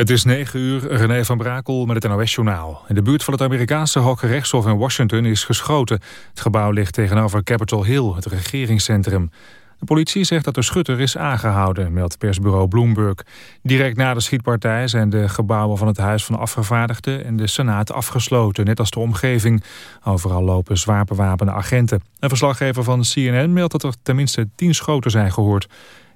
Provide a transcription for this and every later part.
Het is 9 uur, René van Brakel met het NOS-journaal. In de buurt van het Amerikaanse Hoge Rechtshof in Washington is geschoten. Het gebouw ligt tegenover Capitol Hill, het regeringscentrum. De politie zegt dat de schutter is aangehouden, meldt persbureau Bloomberg. Direct na de schietpartij zijn de gebouwen van het Huis van Afgevaardigden en de Senaat afgesloten, net als de omgeving. Overal lopen zwaar bewapende agenten. Een verslaggever van CNN meldt dat er tenminste tien schoten zijn gehoord.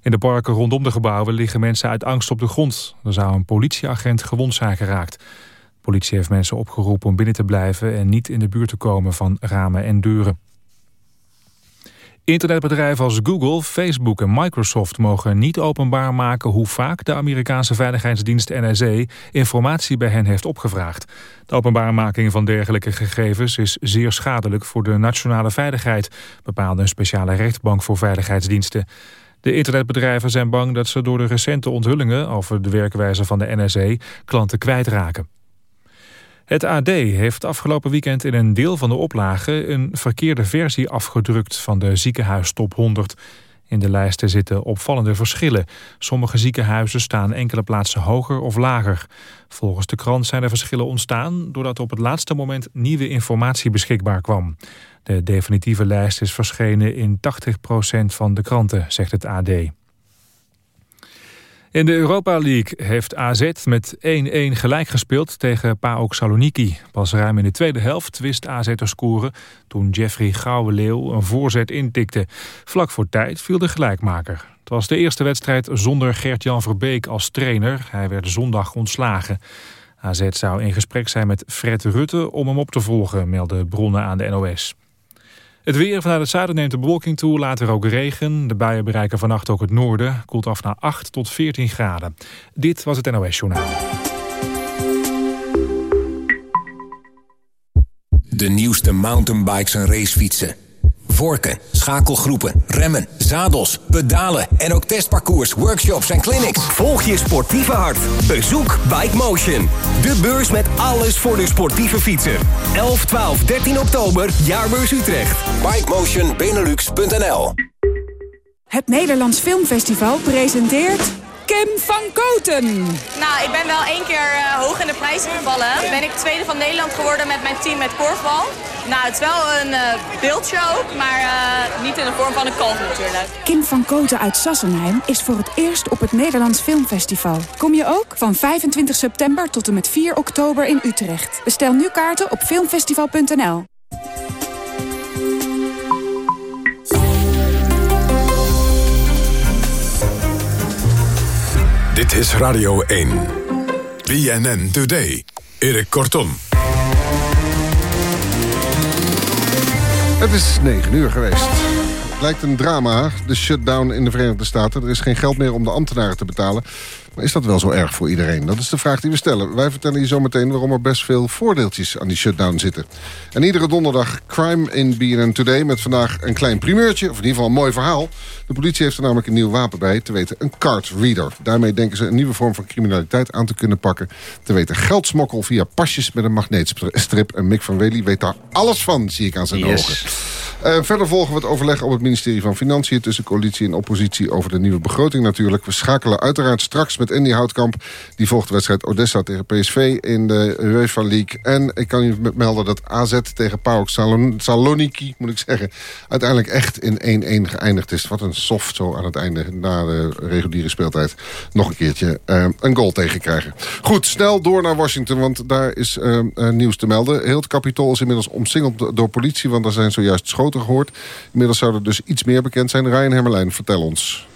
In de parken rondom de gebouwen liggen mensen uit angst op de grond. Er zou een politieagent gewond zijn geraakt. De politie heeft mensen opgeroepen om binnen te blijven... en niet in de buurt te komen van ramen en deuren. Internetbedrijven als Google, Facebook en Microsoft mogen niet openbaar maken hoe vaak de Amerikaanse veiligheidsdienst NSA informatie bij hen heeft opgevraagd. De openbaarmaking van dergelijke gegevens is zeer schadelijk voor de nationale veiligheid, bepaalde een speciale rechtbank voor veiligheidsdiensten. De internetbedrijven zijn bang dat ze door de recente onthullingen over de werkwijze van de NSA klanten kwijtraken. Het AD heeft afgelopen weekend in een deel van de oplage een verkeerde versie afgedrukt van de ziekenhuistop 100. In de lijsten zitten opvallende verschillen. Sommige ziekenhuizen staan enkele plaatsen hoger of lager. Volgens de krant zijn er verschillen ontstaan... doordat op het laatste moment nieuwe informatie beschikbaar kwam. De definitieve lijst is verschenen in 80% van de kranten, zegt het AD. In de Europa League heeft AZ met 1-1 gelijk gespeeld tegen PAOK Saloniki. Pas ruim in de tweede helft wist AZ te scoren toen Jeffrey Gouwenleeuw een voorzet intikte. Vlak voor tijd viel de gelijkmaker. Het was de eerste wedstrijd zonder Gert-Jan Verbeek als trainer. Hij werd zondag ontslagen. AZ zou in gesprek zijn met Fred Rutte om hem op te volgen, melden bronnen aan de NOS. Het weer vanuit het zuiden neemt de bewolking toe, later ook regen. De buien bereiken vannacht ook het noorden. Koelt af naar 8 tot 14 graden. Dit was het NOS Journaal. De nieuwste mountainbikes en racefietsen. Vorken, schakelgroepen, remmen, zadels, pedalen en ook testparcours, workshops en clinics. Volg je sportieve hart. Bezoek Bike Motion. De beurs met alles voor de sportieve fietser. 11, 12, 13 oktober, Jaarbeurs Utrecht. BikemotionBenelux.nl Het Nederlands Filmfestival presenteert... Kim van Koten. Nou, ik ben wel één keer uh, hoog in de prijzen gevallen. Ben ik tweede van Nederland geworden met mijn team met korfbal. Nou, het is wel een uh, beeldshow, maar uh, niet in de vorm van een kalf natuurlijk. Kim van Koten uit Sassenheim is voor het eerst op het Nederlands Filmfestival. Kom je ook? Van 25 september tot en met 4 oktober in Utrecht. Bestel nu kaarten op filmfestival.nl. Dit is Radio 1. BNN Today. Erik Kortom. Het is 9 uur geweest. Het lijkt een drama, de shutdown in de Verenigde Staten. Er is geen geld meer om de ambtenaren te betalen. Maar is dat wel zo erg voor iedereen? Dat is de vraag die we stellen. Wij vertellen je zometeen waarom er best veel voordeeltjes aan die shutdown zitten. En iedere donderdag crime in BNN Today... met vandaag een klein primeurtje, of in ieder geval een mooi verhaal. De politie heeft er namelijk een nieuw wapen bij, te weten een card reader. Daarmee denken ze een nieuwe vorm van criminaliteit aan te kunnen pakken. Te weten geldsmokkel via pasjes met een magneetstrip. En Mick van Wely weet daar alles van, zie ik aan zijn ogen. Uh, verder volgen we het overleg op het ministerie van Financiën... tussen coalitie en oppositie over de nieuwe begroting natuurlijk. We schakelen uiteraard straks met Andy Houtkamp. Die volgt de wedstrijd Odessa tegen PSV in de UEFA League. En ik kan u melden dat AZ tegen PAOK Salon Saloniki, moet ik zeggen... uiteindelijk echt in 1-1 geëindigd is. Wat een soft zo aan het einde, na de reguliere speeltijd... nog een keertje uh, een goal tegen krijgen. Goed, snel door naar Washington, want daar is uh, nieuws te melden. Heel het kapitool is inmiddels omsingeld door politie... want er zijn zojuist schoten gehoord. Inmiddels zou er dus iets meer bekend zijn. Ryan Hermelijn, vertel ons.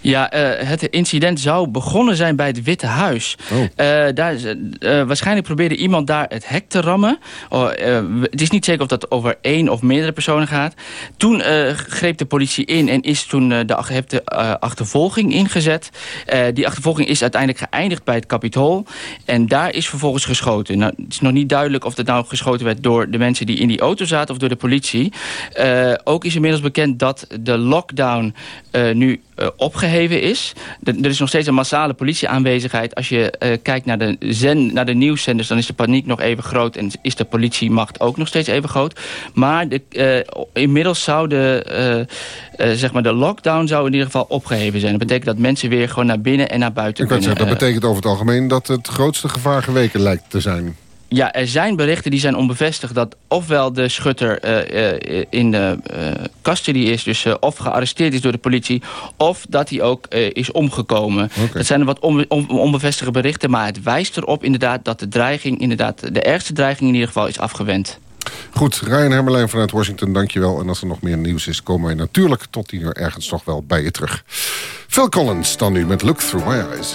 Ja, uh, het incident zou begonnen zijn bij het Witte Huis. Oh. Uh, daar, uh, waarschijnlijk probeerde iemand daar het hek te rammen. Oh, het is niet zeker of dat over één of meerdere personen gaat. Toen greep de politie in en is toen de achtervolging ingezet. die achtervolging is uiteindelijk geëindigd bij het Capitool. En daar is vervolgens geschoten. Nou, het is nog niet duidelijk of dat nou geschoten werd door de mensen die in die auto zaten of door de politie. ook is inmiddels bekend dat de lockdown nu opgeheven is. er is nog steeds een massale politieaanwezigheid. Als je kijkt naar de, zen, naar de nieuwszenders... dan is de paniek nog even groot en is de politiemacht ook nog steeds even groot. Maar de, inmiddels zou de, zeg maar de lockdown zou in ieder geval opgeheven zijn. Dat betekent dat mensen weer gewoon naar binnen en naar buiten Ik kunnen. Zeggen, dat betekent over het algemeen dat het grootste gevaar geweken lijkt te zijn. Ja, er zijn berichten die zijn onbevestigd dat ofwel de schutter uh, in de uh, custody is, dus of gearresteerd is door de politie, of dat hij ook is omgekomen. Dat zijn wat on, on, onbevestigde berichten, maar het wijst erop inderdaad dat de dreiging, inderdaad de ergste dreiging in ieder geval is afgewend. Goed, Ryan Hermelijn vanuit Washington, dankjewel. En als er nog meer nieuws is, komen wij natuurlijk tot die uur ergens toch wel bij je terug. Phil Collins dan nu met Look Through My Eyes.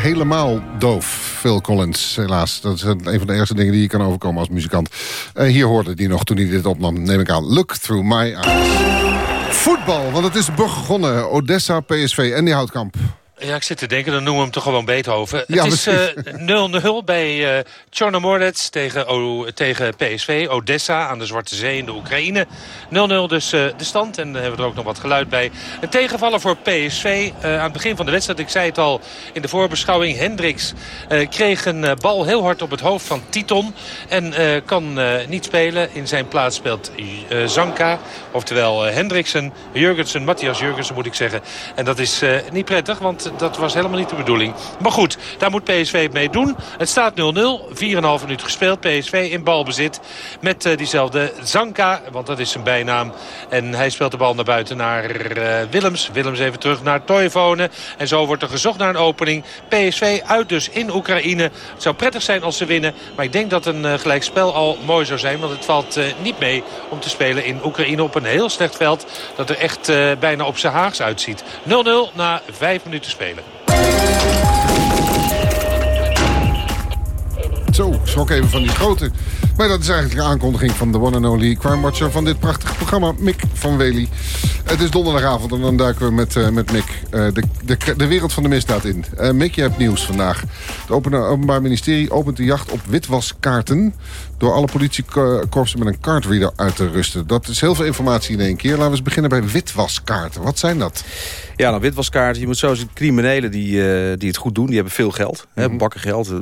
Helemaal doof, Phil Collins, helaas. Dat is een van de eerste dingen die je kan overkomen als muzikant. Uh, hier hoorde hij nog toen hij dit opnam, neem ik aan. Look Through My Eyes. Voetbal, want het is begonnen. Odessa, PSV en die Houtkamp. Ja, ik zit te denken, dan noemen we hem toch gewoon Beethoven. Ja, het is 0-0 uh, bij uh, Chornomordets tegen, o, tegen PSV, Odessa aan de Zwarte Zee in de Oekraïne. 0-0 dus uh, de stand en dan hebben we er ook nog wat geluid bij. Een tegenvaller voor PSV uh, aan het begin van de wedstrijd. Ik zei het al in de voorbeschouwing. Hendricks kreeg een bal heel hard op het hoofd van Titon. En kan niet spelen. In zijn plaats speelt Zanka. Oftewel Hendriksen, Jurgensen, Matthias Jurgensen moet ik zeggen. En dat is niet prettig, want dat was helemaal niet de bedoeling. Maar goed, daar moet PSV mee doen. Het staat 0-0. 4,5 minuten gespeeld. PSV in balbezit met uh, diezelfde Zanka. Want dat is zijn bijnaam. En hij speelt de bal naar buiten naar uh, Willems. Willems even terug naar Toivonen. En zo wordt er gezocht naar een opening. PSV uit dus in Oekraïne. Het zou prettig zijn als ze winnen. Maar ik denk dat een uh, gelijkspel al mooi zou zijn. Want het valt niet mee om te spelen in Oekraïne op een heel slecht veld. Dat er echt bijna op zijn haags uitziet. 0-0 na 5 minuten spelen. Zo, schrok even van die grote. Maar dat is eigenlijk de aankondiging van de one and only crime watcher van dit prachtige programma, Mick van Wely. Het is donderdagavond en dan duiken we met, uh, met Mick uh, de, de, de, wereld van de misdaad in. Uh, Mick, je hebt nieuws vandaag. Het Openbaar Ministerie opent de jacht op witwaskaarten... door alle politiekorpsen met een cardreader uit te rusten. Dat is heel veel informatie in één keer. Laten we eens beginnen bij witwaskaarten. Wat zijn dat? Ja, nou, witwaskaarten, je moet zo zien, criminelen die, die het goed doen... die hebben veel geld, mm -hmm. hè, bakken geld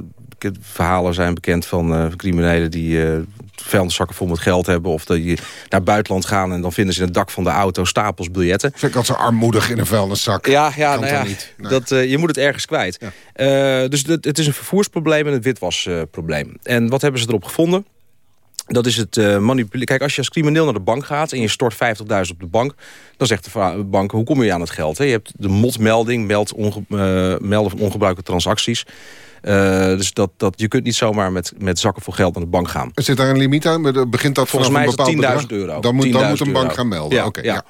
verhalen zijn bekend van uh, criminelen die uh, vuilniszakken vol met geld hebben... of dat je naar het buitenland gaan en dan vinden ze in het dak van de auto stapels biljetten. Vind ik altijd zo armoedig in een vuilniszak. Ja, ja, nou ja niet. Dat, uh, je moet het ergens kwijt. Ja. dus het, het is een vervoersprobleem en een witwasprobleem. en wat hebben ze erop gevonden? Dat is het uh, manipuleren. Kijk, als je als crimineel naar de bank gaat en je stort 50.000 op de bank... dan zegt de bank, hoe kom je aan het geld? Hè? Je hebt de motmelding, meld onge uh, melden van ongebruikte transacties. Uh, dus dat, dat, je kunt niet zomaar met, met zakken vol geld naar de bank gaan. Zit daar een limiet aan? Begint dat Volgens mij is het 10.000 euro. Dan moet, dan moet een bank gaan melden. Ja, okay, ja. ja.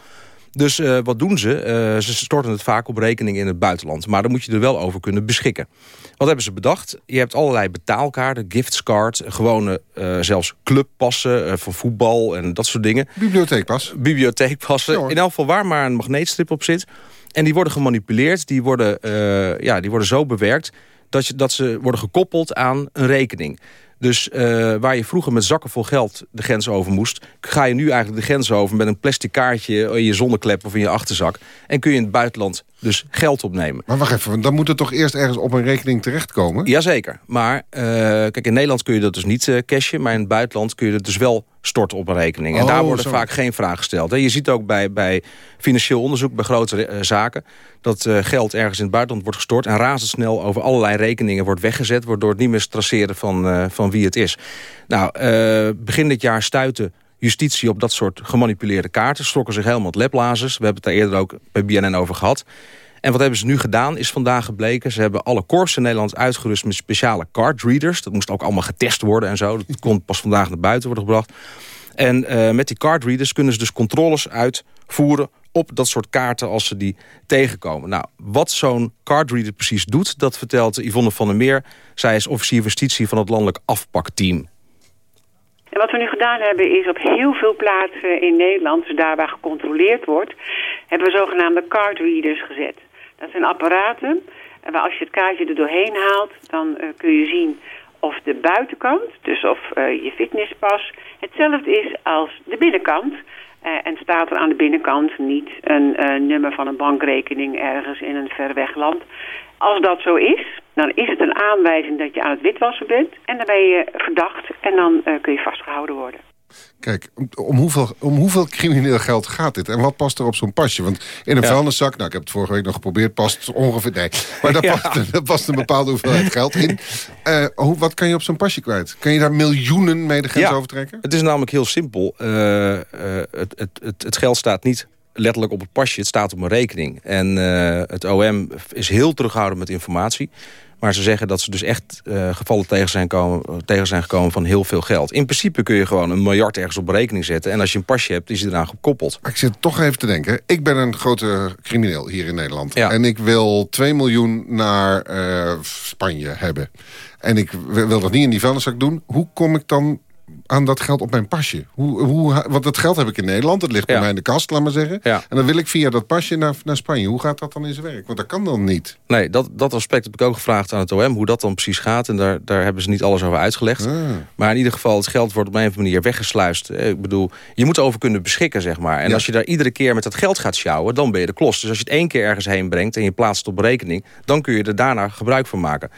Dus uh, wat doen ze? Uh, ze storten het vaak op rekeningen in het buitenland. Maar dan moet je er wel over kunnen beschikken. Wat hebben ze bedacht? Je hebt allerlei betaalkaarten, giftscards, gewone uh, zelfs clubpassen voor voetbal en dat soort dingen. Bibliotheekpas. Bibliotheekpassen. Ja, in elk geval waar maar een magneetstrip op zit. En die worden gemanipuleerd, die worden, ja, die worden zo bewerkt dat, je, dat ze worden gekoppeld aan een rekening. Dus uh, waar je vroeger met zakken vol geld de grens over moest... ga je nu eigenlijk de grens over met een plastic kaartje... in je zonneklep of in je achterzak. En kun je in het buitenland dus geld opnemen. Maar wacht even, dan moet het toch eerst ergens op een rekening terechtkomen? Jazeker, maar uh, kijk, in Nederland kun je dat dus niet uh, cashen... maar in het buitenland kun je het dus wel storten op een rekening. En oh, daar worden zo. vaak geen vragen gesteld. Je ziet ook bij, bij financieel onderzoek, bij grote uh, zaken... dat uh, geld ergens in het buitenland wordt gestort... en razendsnel over allerlei rekeningen wordt weggezet... waardoor het niet meer traceren van, uh, van wie het is. Nou, begin dit jaar stuiten justitie op dat soort gemanipuleerde kaarten. Strokken zich helemaal het leplazers. We hebben het daar eerder ook bij BNN over gehad. En wat hebben ze nu gedaan, is vandaag gebleken. Ze hebben alle korps in Nederland uitgerust met speciale cardreaders. Dat moest ook allemaal getest worden en zo. Dat kon pas vandaag naar buiten worden gebracht. En uh, met die cardreaders kunnen ze dus controles uitvoeren op dat soort kaarten als ze die tegenkomen. Nou, wat zo'n cardreader precies doet, dat vertelt Yvonne van der Meer. Zij is officier justitie van het landelijk afpakteam. En wat we nu gedaan hebben is op heel veel plaatsen in Nederland, dus daar waar gecontroleerd wordt, hebben we zogenaamde cardreaders gezet. Dat zijn apparaten waar als je het kaartje er doorheen haalt, dan uh, kun je zien of de buitenkant, dus of uh, je fitnesspas, hetzelfde is als de binnenkant. En staat er aan de binnenkant niet een nummer van een bankrekening ergens in een ver weg land. Als dat zo is, dan is het een aanwijzing dat je aan het witwassen bent. En dan ben je verdacht en dan kun je vastgehouden worden. Kijk, om hoeveel, om hoeveel crimineel geld gaat dit? En wat past er op zo'n pasje? Want in een ja. vuilniszak, nou ik heb het vorige week nog geprobeerd, past ongeveer... Nee, maar daar, ja. past, daar past een bepaalde hoeveelheid geld in. Uh, hoe, wat kan je op zo'n pasje kwijt? Kan je daar miljoenen mee de grens ja, overtrekken? Het is namelijk heel simpel. Uh, uh, het, het, het, het geld staat niet letterlijk op het pasje. Het staat op een rekening. En uh, het OM is heel terughoudend met informatie. Maar ze zeggen dat ze dus echt uh, gevallen tegen zijn, komen, tegen zijn gekomen van heel veel geld. In principe kun je gewoon een miljard ergens op rekening zetten. En als je een pasje hebt, is hij eraan gekoppeld. Ik zit toch even te denken. Ik ben een grote crimineel hier in Nederland. Ja. En ik wil 2 miljoen naar uh, Spanje hebben. En ik wil dat niet in die vuilniszak doen. Hoe kom ik dan aan dat geld op mijn pasje? Hoe, hoe, want dat geld heb ik in Nederland, dat ligt bij mij in de kast, laat maar zeggen. En dan wil ik via dat pasje naar, naar Spanje. Hoe gaat dat dan in zijn werk? Want dat kan dan niet. Nee, dat, dat aspect heb ik ook gevraagd aan het OM, hoe dat dan precies gaat. En daar, daar hebben ze niet alles over uitgelegd. Ah. Maar in ieder geval, het geld wordt op een of andere manier weggesluist. Eh, ik bedoel, je moet erover kunnen beschikken, zeg maar. En als je daar iedere keer met dat geld gaat sjouwen, dan ben je de klos. Dus als je het één keer ergens heen brengt en je plaatst het op rekening... dan kun je er daarna gebruik van maken.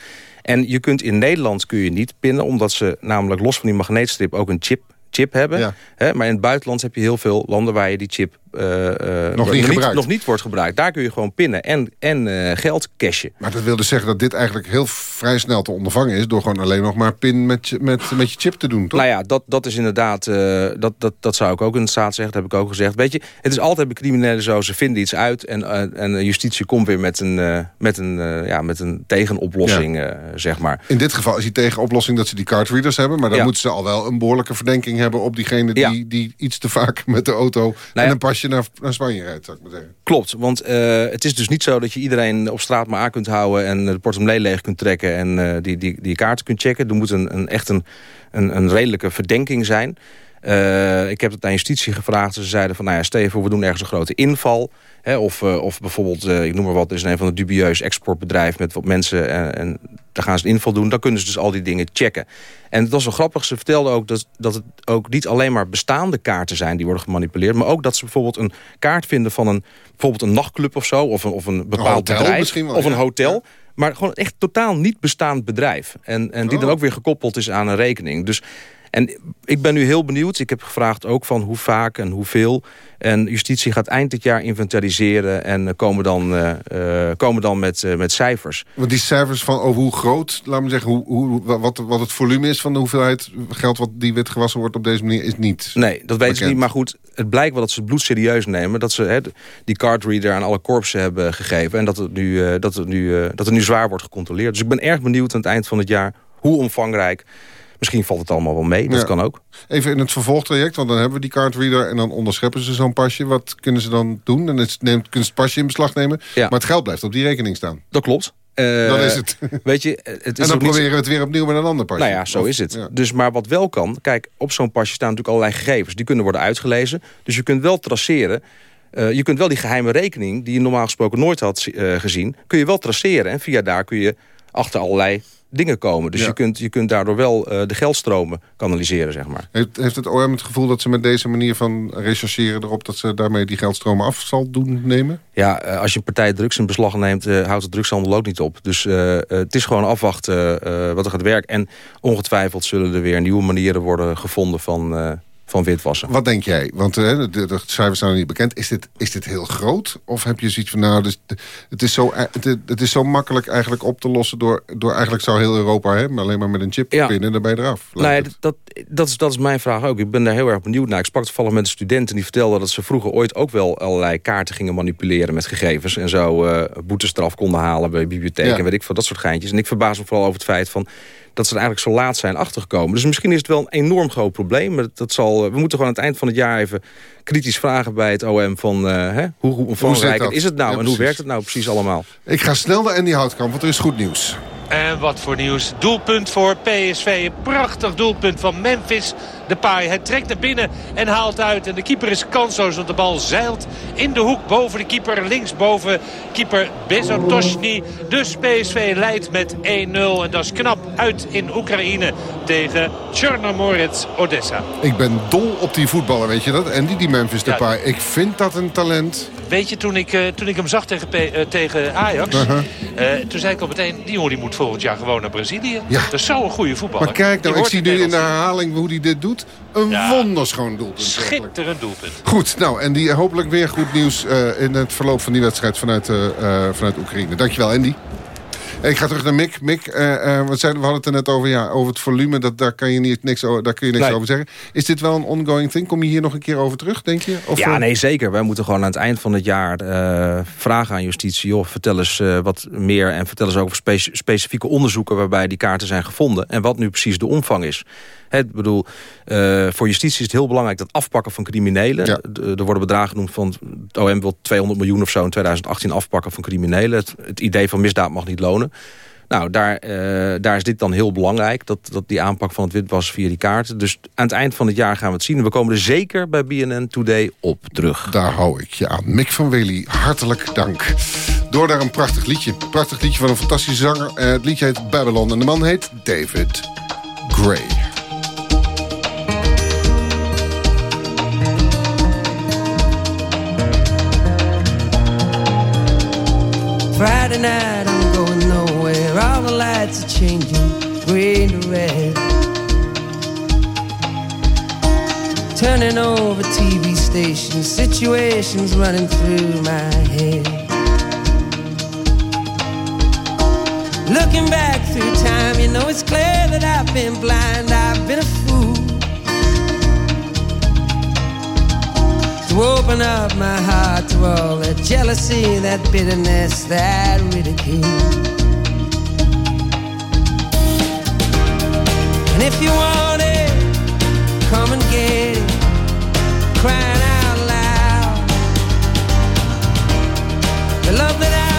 En je kunt in Nederland kun je niet pinnen... omdat ze namelijk los van die magneetstrip ook een chip chip hebben. Hè? Maar in het buitenland heb je heel veel landen waar je die chip uh, nog, niet niet, nog, niet wordt gebruikt. Daar kun je gewoon pinnen en, en uh, geld cashen. Maar dat wil dus zeggen dat dit eigenlijk heel vrij snel te ondervangen is... door gewoon alleen nog maar pin met je, met, met je chip te doen, toch? Nou ja, dat, dat is inderdaad... Dat, dat, dat zou ik ook in de staat zeggen, dat heb ik ook gezegd. Weet je, het is altijd bij criminelen zo, ze vinden iets uit... en, en justitie komt weer met een, met een, ja, met een tegenoplossing, zeg maar. In dit geval is die tegenoplossing dat ze die cardreaders hebben... maar dan moeten ze al wel een behoorlijke verdenking hebben... op diegene die, die iets te vaak met de auto nou en een pasje je naar, Spanje rijdt, zou zeggen. Klopt, want uh, het is dus niet zo dat je iedereen op straat maar aan kunt houden... en de portemonnee leeg kunt trekken en uh, die, die, die kaarten kunt checken. Er moet een, een echt een, een, redelijke verdenking zijn... Uh, ik heb het aan justitie gevraagd. Ze zeiden van, nou ja, voor, we doen ergens een grote inval. Of, uh, of bijvoorbeeld, uh, ik noem maar wat, er is een van de dubieus exportbedrijf met wat mensen. En, en daar gaan ze een inval doen. Dan kunnen ze dus al die dingen checken. En het was wel grappig. Ze vertelde ook dat, dat het ook niet alleen maar bestaande kaarten zijn die worden gemanipuleerd. Maar ook dat ze bijvoorbeeld een kaart vinden van een, bijvoorbeeld een nachtclub of zo. Of een, of een bepaald een bedrijf. Wel, of een hotel. Maar gewoon echt totaal niet bestaand bedrijf. En, en die dan oh. ook weer gekoppeld is aan een rekening. Dus en ik ben nu heel benieuwd. Ik heb gevraagd ook van hoe vaak en hoeveel. En justitie gaat eind dit jaar inventariseren... en eh, komen dan, uh, komen dan met, uh, met cijfers. Want die cijfers van over hoe groot, laat me zeggen... Hoe, hoe, wat, wat het volume is van de hoeveelheid geld... wat die wit gewassen wordt op deze manier, is niet Nee, dat weten ze niet. Maar goed, het blijkt wel dat ze het bloed serieus nemen. Dat ze he, die cardreader aan alle korpsen hebben gegeven... en dat het, nu, dat, het nu, dat het nu zwaar wordt gecontroleerd. Dus ik ben erg benieuwd aan het eind van het jaar... hoe omvangrijk Misschien valt het allemaal wel mee, dat kan ook. Even in het vervolgtraject, want dan hebben we die cardreader... en dan onderscheppen ze zo'n pasje. Wat kunnen ze dan doen? Dan neemt, kunnen ze het pasje in beslag nemen. Ja. Maar het geld blijft op die rekening staan. Dat klopt. Uh, dat is het. Weet je, het is en dan proberen we het weer opnieuw met een ander pasje. Nou ja, zo is het. Dus maar wat wel kan... Kijk, op zo'n pasje staan natuurlijk allerlei gegevens. Die kunnen worden uitgelezen. Dus je kunt wel traceren... Uh, je kunt wel die geheime rekening, die je normaal gesproken nooit had uh, gezien... kun je wel traceren. En via daar kun je achter allerlei dingen komen. Dus je, kunt, je kunt daardoor wel uh, de geldstromen kanaliseren, zeg maar. Heeft, heeft het OM het gevoel dat ze met deze manier van rechercheren erop... dat ze daarmee die geldstromen af zal doen nemen? Ja, uh, als je een partij drugs in beslag neemt... Uh, houdt de drugshandel ook niet op. Dus het is gewoon afwachten wat er gaat werken. En ongetwijfeld zullen er weer nieuwe manieren worden gevonden... van van witwassen. Wat denk jij? Want uh, de, de, cijfers zijn nog niet bekend. Is dit, is dit heel groot? Of heb je zoiets van, nou, dus, het, is zo, het, het, is zo makkelijk eigenlijk op te lossen... door, door eigenlijk zou heel Europa hè, maar alleen maar met een chip ja. pinnen... en eraf. Nee, dat, dat, is, dat is mijn vraag ook. Ik ben daar heel erg benieuwd naar. Ik sprak toevallig met een studenten die vertelden... dat ze vroeger ooit ook wel allerlei kaarten gingen manipuleren met gegevens... en zo uh, boetestraf konden halen bij bibliotheken en weet ik veel, dat soort geintjes. En ik verbaas me vooral over het feit van dat ze er eigenlijk zo laat zijn achtergekomen. Dus misschien is het wel een enorm groot probleem. Maar dat zal, eh, we moeten gewoon aan het eind van het jaar even kritisch vragen bij het OM... van uh, hè, hoe, hoe omvangrijk is het nou en hoe werkt het nou precies allemaal? Ik ga snel naar Andy Houtkamp, want er is goed nieuws. En wat voor nieuws. Doelpunt voor PSV. Een prachtig doelpunt van Memphis Depay. Hij trekt naar binnen en haalt uit. En de keeper is kansloos, want de bal zeilt in de hoek boven de keeper. Linksboven keeper Bezotoshny. Dus PSV leidt met 1-0. En dat is knap uit in Oekraïne tegen Chernomorets Odessa. Ik ben dol op die voetballer, weet je dat? En die, die Memphis Depay. Ja. Ik vind dat een talent. Weet je, toen ik, uh, toen ik hem zag tegen, uh, tegen Ajax... Uh -huh. uh, toen zei ik al meteen, die jongen die moet volgend jaar gewoon naar Brazilië. Ja. Dat is zo'n goede voetballer. Maar kijk nou, ik zie nu in de herhaling hoe hij dit doet. Een ja. wonderschoon doelpunt. Schitterend doelpunt. Goed, nou, en die hopelijk weer goed nieuws uh, in het verloop van die wedstrijd vanuit, uh, vanuit Oekraïne. Dankjewel, Andy. Ik ga terug naar Mick. Mick, uh, wat zijn, we hadden het er net over, ja, over het volume. Dat, daar, kan je niet, niks, daar kun je niks nee. over zeggen. Is dit wel een ongoing thing? Kom je hier nog een keer over terug, denk je? Of ja, nee, zeker. Wij moeten gewoon aan het eind van het jaar vragen aan justitie. Joh, vertel eens wat meer en vertel eens over spe specifieke onderzoeken... waarbij die kaarten zijn gevonden. En wat nu precies de omvang is. Het, bedoel, uh, voor justitie is het heel belangrijk dat afpakken van criminelen. Ja. Er worden bedragen genoemd van het OM wil 200 miljoen of zo in 2018 afpakken van criminelen. Het, het idee van misdaad mag niet lonen. Nou, daar, daar is dit dan heel belangrijk. Dat, dat die aanpak van het witwas via die kaarten. Dus aan het eind van het jaar gaan we het zien. We komen er zeker bij BNN Today op terug. Daar hou ik je aan. Mick van Wely, hartelijk dank. Door naar een prachtig liedje. Prachtig liedje van een fantastische zanger. het liedje heet Babylon en de man heet David Gray. Lights are changing, green to red. Turning over TV stations, situations running through my head. Looking back through time, you know it's clear that I've been blind, I've been a fool. to open up my heart to all that jealousy, that bitterness, that ridicule. And if you want it, come and get it, crying out loud. The love that I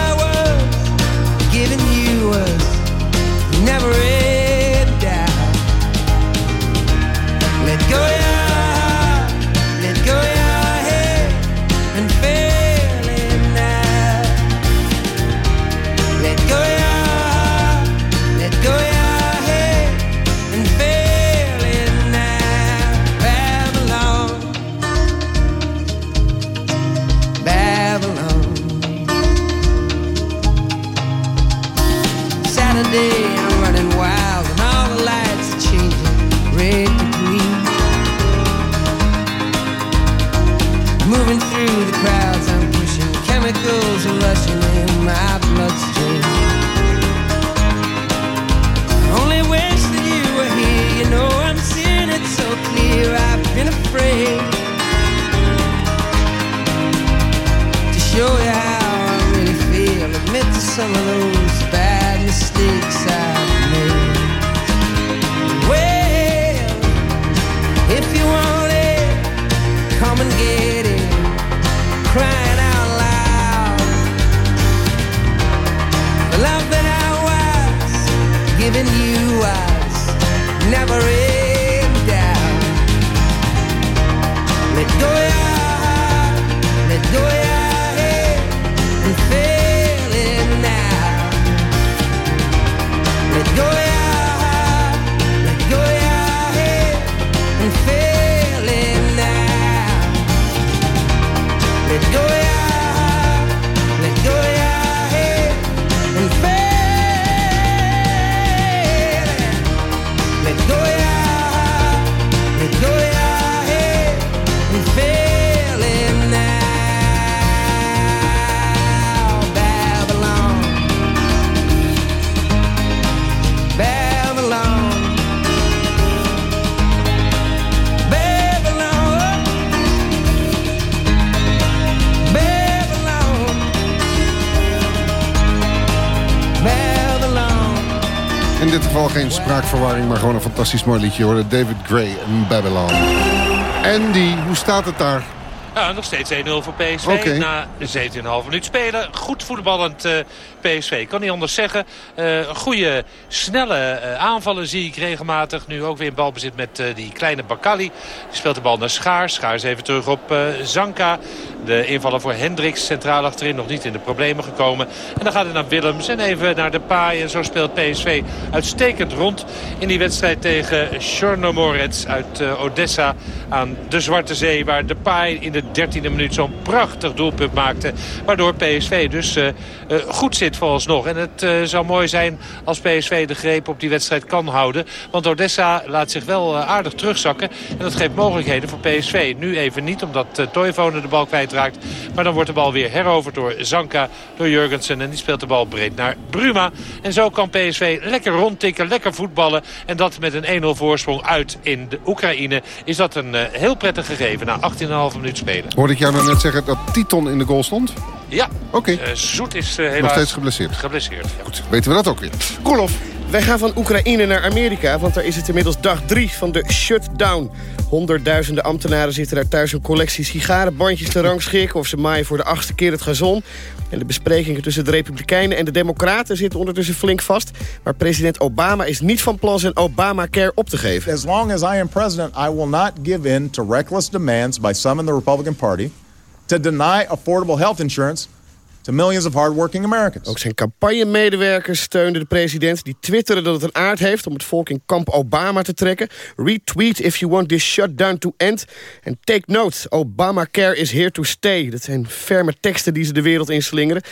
geen spraakverwarring, maar gewoon een fantastisch mooi liedje hoor. David Gray en Babylon. Andy, hoe staat het daar? Ja, nog steeds 1-0 voor PSV na 17,5 minuut spelen. Goed voetballend uh, PSV. Kan niet anders zeggen. Uh, goede, snelle uh, aanvallen zie ik regelmatig. Nu ook weer in balbezit met die kleine Bakali. Die speelt de bal naar Schaar. Schaar is even terug op Zanka. De invaller voor Hendricks centraal achterin nog niet in de problemen gekomen. En dan gaat het naar Willems en even naar de paai. En zo speelt PSV uitstekend rond in die wedstrijd tegen Chornomorets uit Odessa aan de Zwarte Zee. Waar de paai in de 13e minuut zo'n prachtig doelpunt maakte. Waardoor PSV dus uh, goed zit vooralsnog. En het uh, zou mooi zijn als PSV de greep op die wedstrijd kan houden. Want Odessa laat zich wel aardig terugzakken. En dat geeft mogelijkheden voor PSV. Nu even niet omdat uh, de bal kwijtraakt. Maar dan wordt de bal weer heroverd door Zanka, door Jurgensen. En die speelt de bal breed naar Bruma. En zo kan PSV lekker rondtikken, lekker voetballen. En dat met een 1-0 voorsprong uit in de Oekraïne is dat een heel prettig gegeven na 18,5 minuut spelen. Hoorde ik jou nou net zeggen dat Titon in de goal stond? Ja. Oké. Okay. Uh, Zoet is uh, helaas... Nog steeds geblesseerd? Geblesseerd, ja. Goed, weten we dat ook weer. Roelof. Wij gaan van Oekraïne naar Amerika, want daar is het inmiddels dag drie van de shutdown. Honderdduizenden ambtenaren zitten daar thuis een collectie sigarenbandjes te rangschikken... of ze maaien voor de achtste keer het gazon. En de besprekingen tussen de Republikeinen en de Democraten zitten ondertussen flink vast. Maar president Obama is niet van plan zijn Obamacare op te geven. As long as I am president, I will not give in to reckless demands by some in the Republican Party... to deny affordable health insurance to millions of hardworking Americans. Ook zijn campagnemedewerkers steunden de president. Die twitteren dat het een aard heeft om het volk in kamp Obama te trekken. Retweet if you want this shutdown to end. En take note, Obamacare is here to stay. Dat zijn ferme teksten die ze de wereld inslingeren.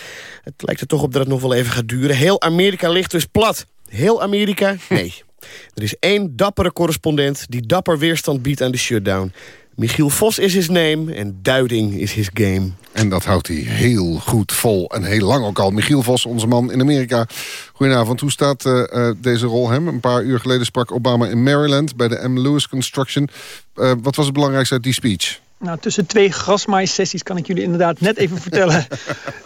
Het lijkt er toch op dat het nog wel even gaat duren. Heel Amerika ligt dus plat. Heel Amerika? Nee. Er is één dappere correspondent die dapper weerstand biedt aan de shutdown. Michiel Vos is his name en duiding is his game. En dat houdt hij heel goed vol en heel lang ook al. Michiel Vos, onze man in Amerika. Goedenavond, hoe staat uh, deze rol hem? Een paar uur geleden sprak Obama in Maryland bij de M. Lewis Construction. Uh, wat was het belangrijkste uit die speech? Nou, tussen twee grasmaaissessies kan ik jullie inderdaad net even vertellen...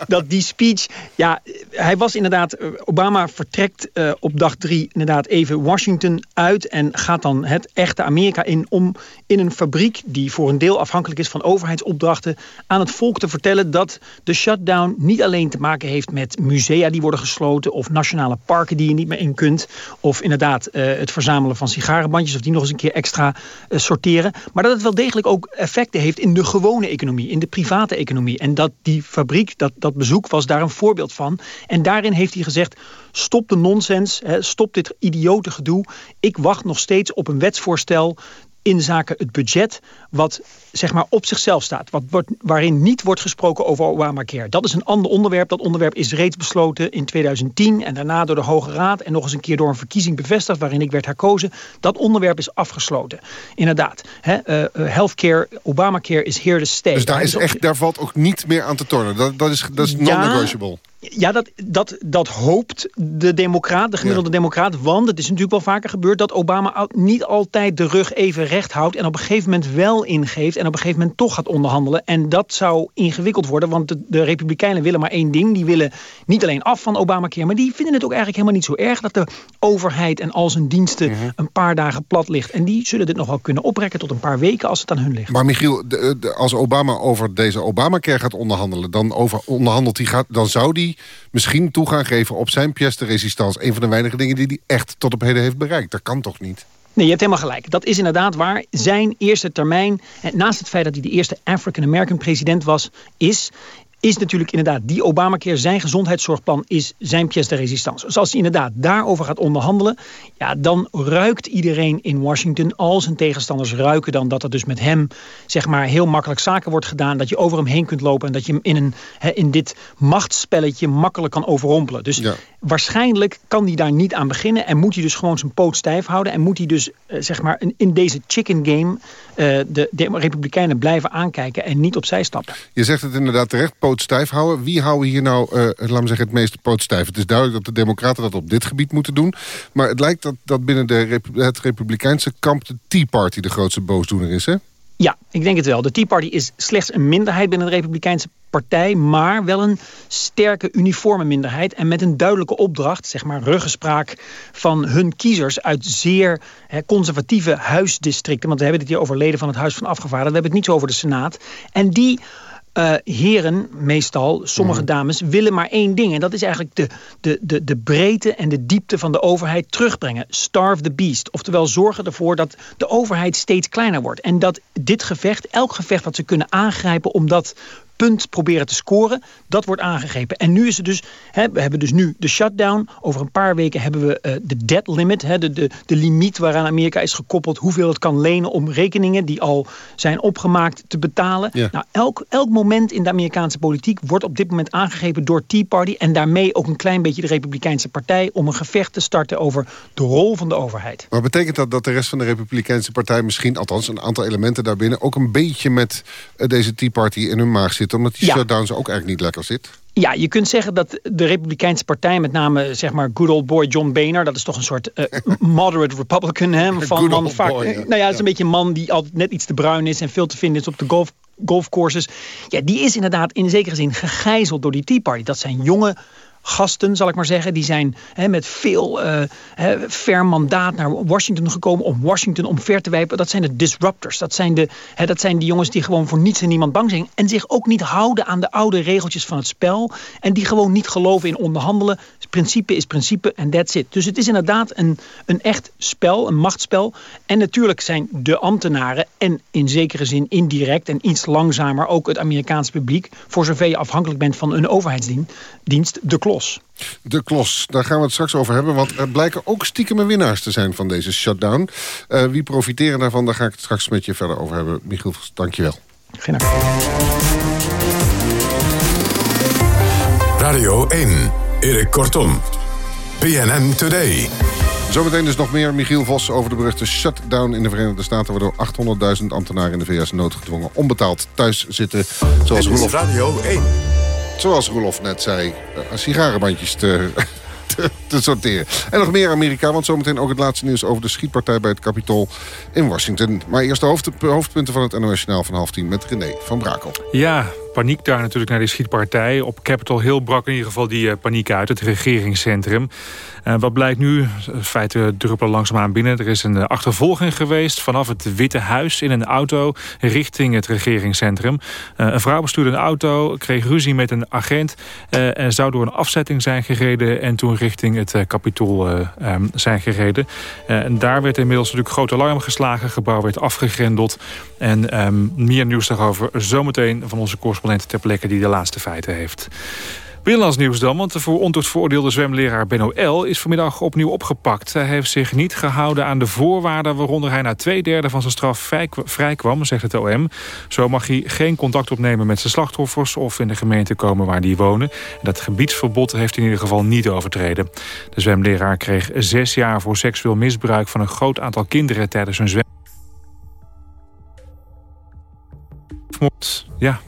dat die speech... Ja, hij was inderdaad... Eh, Obama vertrekt uh, op dag drie inderdaad even Washington uit... en gaat dan het echte Amerika in om in een fabriek... die voor een deel afhankelijk is van overheidsopdrachten... aan het volk te vertellen dat de shutdown niet alleen te maken heeft... met musea die worden gesloten... of nationale parken die je niet meer in kunt... of inderdaad uh, het verzamelen van sigarenbandjes... of die nog eens een keer extra sorteren... maar dat het wel degelijk ook effecten heeft in de gewone economie, in de private economie. En dat die fabriek, dat, dat bezoek was daar een voorbeeld van. En daarin heeft hij gezegd, stop de nonsens, stop dit idiote gedoe. Ik wacht nog steeds op een wetsvoorstel in zaken het budget... wat zeg maar op zichzelf staat. Wat wordt, waarin niet wordt gesproken over Obamacare. Dat is een ander onderwerp. Dat onderwerp is reeds besloten in 2010... en daarna door de Hoge Raad... en nog eens een keer door een verkiezing bevestigd... waarin ik werd herkozen. Dat onderwerp is afgesloten. Inderdaad. Hè, uh, healthcare, Obamacare is here to stay. Dus daar, is echt, daar valt ook niet meer aan te tornen. Dat, dat is, dat is non-negotiable. Ja, ja, dat, dat, dat hoopt de democraat, de gemiddelde democraat. Want het is natuurlijk wel vaker gebeurd dat Obama niet altijd de rug even recht houdt. En op een gegeven moment wel ingeeft. En op een gegeven moment toch gaat onderhandelen. En dat zou ingewikkeld worden. Want de, de Republikeinen willen maar één ding. Die willen niet alleen af van Obamacare. Maar die vinden het ook eigenlijk helemaal niet zo erg. Dat de overheid en al zijn diensten mhm. een paar dagen plat ligt. En die zullen dit nog wel kunnen oprekken tot een paar weken als het aan hun ligt. Maar Michiel, als Obama over deze Obamacare gaat onderhandelen. Dan, over, onderhandelt hij gaat, dan zou die misschien toegang geven op zijn pièce de résistance. Een van de weinige dingen die hij echt tot op heden heeft bereikt. Dat kan toch niet? Nee, je hebt helemaal gelijk. Dat is inderdaad waar. Zijn eerste termijn, naast het feit dat hij de eerste African-American president was, is is natuurlijk inderdaad die Obamacare, zijn gezondheidszorgplan is zijn pièce de résistance. Dus als hij inderdaad daarover gaat onderhandelen, ja, dan ruikt iedereen in Washington, al zijn tegenstanders ruiken dan dat er dus met hem zeg maar heel makkelijk zaken wordt gedaan, dat je over hem heen kunt lopen en dat je hem in, een, in dit machtsspelletje makkelijk kan overrompelen. Dus waarschijnlijk kan hij daar niet aan beginnen en moet hij dus gewoon zijn poot stijf houden en moet hij dus eh, zeg maar in deze chicken game uh, de, de Republikeinen blijven aankijken en niet opzij stappen. Je zegt het inderdaad terecht, poot stijf houden. Wie houden hier nou, uh, we zeggen, het meeste poot stijf? Het is duidelijk dat de democraten dat op dit gebied moeten doen. Maar het lijkt dat, dat binnen de, het republikeinse kamp de Tea Party de grootste boosdoener is, hè? Ja, ik denk het wel. De Tea Party is slechts een minderheid binnen de Republikeinse partij... maar wel een sterke uniforme minderheid... en met een duidelijke opdracht, zeg maar ruggespraak... van hun kiezers uit zeer conservatieve huisdistricten. Want we hebben het hier over leden van het Huis van Afgevaardigden. We hebben het niet zo over de Senaat. En die uh, heren, meestal, sommige mhm. dames, willen maar één ding. En dat is eigenlijk de, de, de, de breedte en de diepte van de overheid terugbrengen. Starve the beast. Oftewel zorgen ervoor dat de overheid steeds kleiner wordt. En dat dit gevecht, elk gevecht wat ze kunnen aangrijpen om dat punt proberen te scoren. Dat wordt aangegrepen. En nu is het dus, hè, we hebben dus nu de shutdown. Over een paar weken hebben we uh, de debt limit. Hè, de, de, de limiet waaraan Amerika is gekoppeld. Hoeveel het kan lenen om rekeningen die al zijn opgemaakt te betalen. Nou, elk, elk moment in de Amerikaanse politiek wordt op dit moment aangegrepen door Tea Party. En daarmee ook een klein beetje de Republikeinse partij. Om een gevecht te starten over de rol van de overheid. Maar betekent dat dat de rest van de Republikeinse partij misschien, althans een aantal elementen daarbinnen, ook een beetje met uh, deze Tea Party in hun maag zit? Omdat die ja. shutdown ze ook eigenlijk niet lekker zit. Ja, je kunt zeggen dat de Republikeinse partij, met name zeg maar good old boy John Boehner, dat is toch een soort uh, moderate Republican, hè, van man vaak. Boy, ja. Nou ja, dat is een beetje een man die altijd net iets te bruin is en veel te vinden is op de golf golfcourses. Ja, die is inderdaad in zekere zin gegijzeld door die Tea Party. Dat zijn jonge gasten, zal ik maar zeggen. Die zijn hè, met veel uh, ver mandaat naar Washington gekomen om Washington omver te wijpen. Dat zijn de disruptors. Dat zijn, de, hè, dat zijn die jongens die gewoon voor niets en niemand bang zijn. En zich ook niet houden aan de oude regeltjes van het spel. En die gewoon niet geloven in onderhandelen. Principe is principe en that's it. Dus het is inderdaad een, een echt spel, een machtsspel. En natuurlijk zijn de ambtenaren en in zekere zin indirect en iets langzamer ook het Amerikaanse publiek, voor zover je afhankelijk bent van een overheidsdienst, de klos. De klos, daar gaan we het straks over hebben. Want er blijken ook stiekeme winnaars te zijn van deze shutdown. Uh, wie profiteren daarvan, daar ga ik het straks met je verder over hebben. Michiel, dankjewel. Geen Radio 1, Erik Kortom. PNN Today. Zometeen dus nog meer Michiel Vos over de beruchte shutdown in de Verenigde Staten... waardoor 800.000 ambtenaren in de VS noodgedwongen onbetaald thuis zitten. Zoals Roelof, Radio 1. Zoals Roelof net zei, uh, sigarenbandjes te, te, te, sorteren. En nog meer Amerika, want zometeen ook het laatste nieuws... over de schietpartij bij het Capitool in Washington. Maar eerst de hoofd, hoofdpunten van het NOS van half tien met René van Brakel. Ja, paniek daar natuurlijk naar die schietpartij. Op Capitol Hill brak in ieder geval die uh, paniek uit, het regeringscentrum. Uh, wat blijkt nu? Feiten druppelen langzaamaan binnen. Er is een uh, achtervolging geweest vanaf het Witte Huis in een auto richting het regeringscentrum. een vrouw bestuurde een auto, kreeg ruzie met een agent en zou door een afzetting zijn gereden en toen richting het Capitool um, zijn gereden. en daar werd inmiddels natuurlijk groot alarm geslagen, het gebouw werd afgegrendeld en um, meer nieuws daarover zometeen van onze correspondent ter plekke die de laatste feiten heeft. Binnenlands nieuws dan, want de voor veroordeelde zwemleraar Benno L. is vanmiddag opnieuw opgepakt. Hij heeft zich niet gehouden aan de voorwaarden waaronder hij na twee derde van zijn straf vrijkwam, zegt het OM. Zo mag hij geen contact opnemen met zijn slachtoffers of in de gemeente komen waar die wonen. Dat gebiedsverbod heeft hij in ieder geval niet overtreden. De zwemleraar kreeg zes jaar voor seksueel misbruik van een groot aantal kinderen tijdens een zwem. Ja,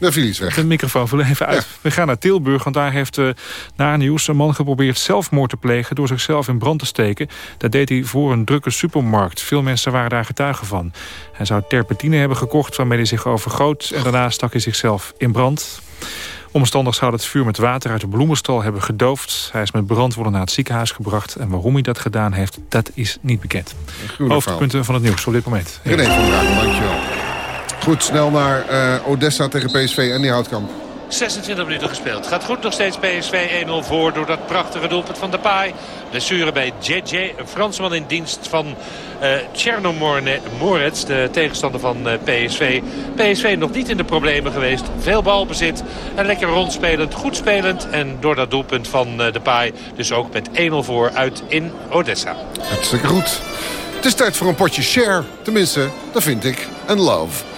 daar viel iets weg. De microfoon viel even uit. We gaan naar Tilburg, want daar heeft uh, na nieuws een man geprobeerd zelfmoord te plegen... door zichzelf in brand te steken. Dat deed hij voor een drukke supermarkt. Veel mensen waren daar getuigen van. Hij zou terpentine hebben gekocht waarmee hij zich overgoot... en daarna stak hij zichzelf in brand. Omstanders zouden het vuur met water uit de bloemenstal hebben gedoofd. Hij is met brandwonden naar het ziekenhuis gebracht. En waarom hij dat gedaan heeft, dat is niet bekend. Hoofdpunten van het nieuws op dit moment. René van dankjewel. Goed, snel naar uh, Odessa tegen PSV en die Houtkamp. 26 minuten gespeeld. Gaat goed nog steeds PSV 1-0 voor door dat prachtige doelpunt van de Paai. Blessure bij JJ, een Fransman in dienst van uh, Chernomorets, de tegenstander van uh, PSV. PSV nog niet in de problemen geweest. Veel balbezit en lekker rondspelend, goed spelend. En door dat doelpunt van uh, de Paai dus ook met 1-0 voor uit in Odessa. Hartstikke goed. Het is tijd voor een potje share. Tenminste, dat vind ik. En love.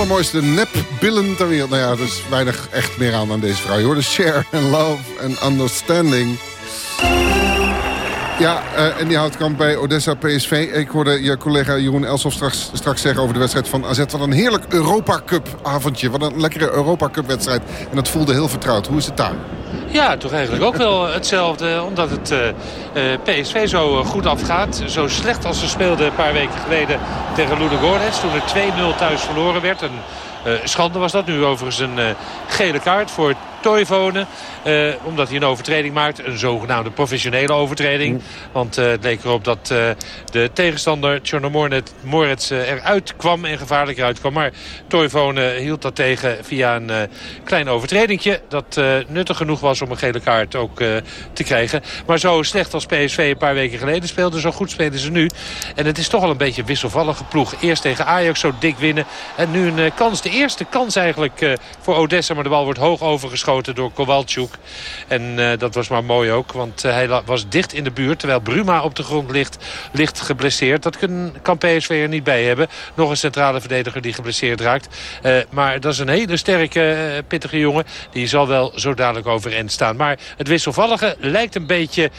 Allermooiste nepbillen ter wereld. Nou ja, er is weinig echt meer aan aan deze vrouw. Je hoorde Share and Love and Understanding. Ja, uh, en die houdt kamp bij Odessa PSV. Ik hoorde je collega Jeroen Elsof straks, straks zeggen over de wedstrijd van AZ. Wat een heerlijk Europa Cup avondje. Wat een lekkere Europa Cup wedstrijd. En dat voelde heel vertrouwd. Hoe is het daar? Ja, toch eigenlijk ook wel hetzelfde. Omdat het uh, uh, PSV zo goed afgaat. Zo slecht als ze speelden een paar weken geleden tegen Ludogorets. Toen er 2-0 thuis verloren werd. Een schande was dat. Nu overigens een gele kaart voor Toivonen. Uh, omdat hij een overtreding maakt. Een zogenaamde professionele overtreding. Mm. Want uh, het leek erop dat uh, de tegenstander Tjernomornet Moritz eruit kwam. En gevaarlijk eruit kwam. Maar Toivonen hield dat tegen via een klein overtredingje. Dat nuttig genoeg was om een gele kaart ook te krijgen. Maar zo slecht als PSV een paar weken geleden speelde. Zo goed spelen ze nu. En het is toch al een beetje een wisselvallige ploeg. Eerst tegen Ajax zo dik winnen. En nu een kans. De eerste kans eigenlijk voor Odessa. Maar de bal wordt hoog overgeschoten door Kowalczuk. En uh, dat was maar mooi ook, want uh, hij was dicht in de buurt. Terwijl Bruma op de grond ligt, ligt geblesseerd. Dat kan, PSV er niet bij hebben. Nog een centrale verdediger die geblesseerd raakt. Uh, maar dat is een hele sterke, pittige jongen. Die zal wel zo dadelijk overeind staan. Maar het wisselvallige lijkt een beetje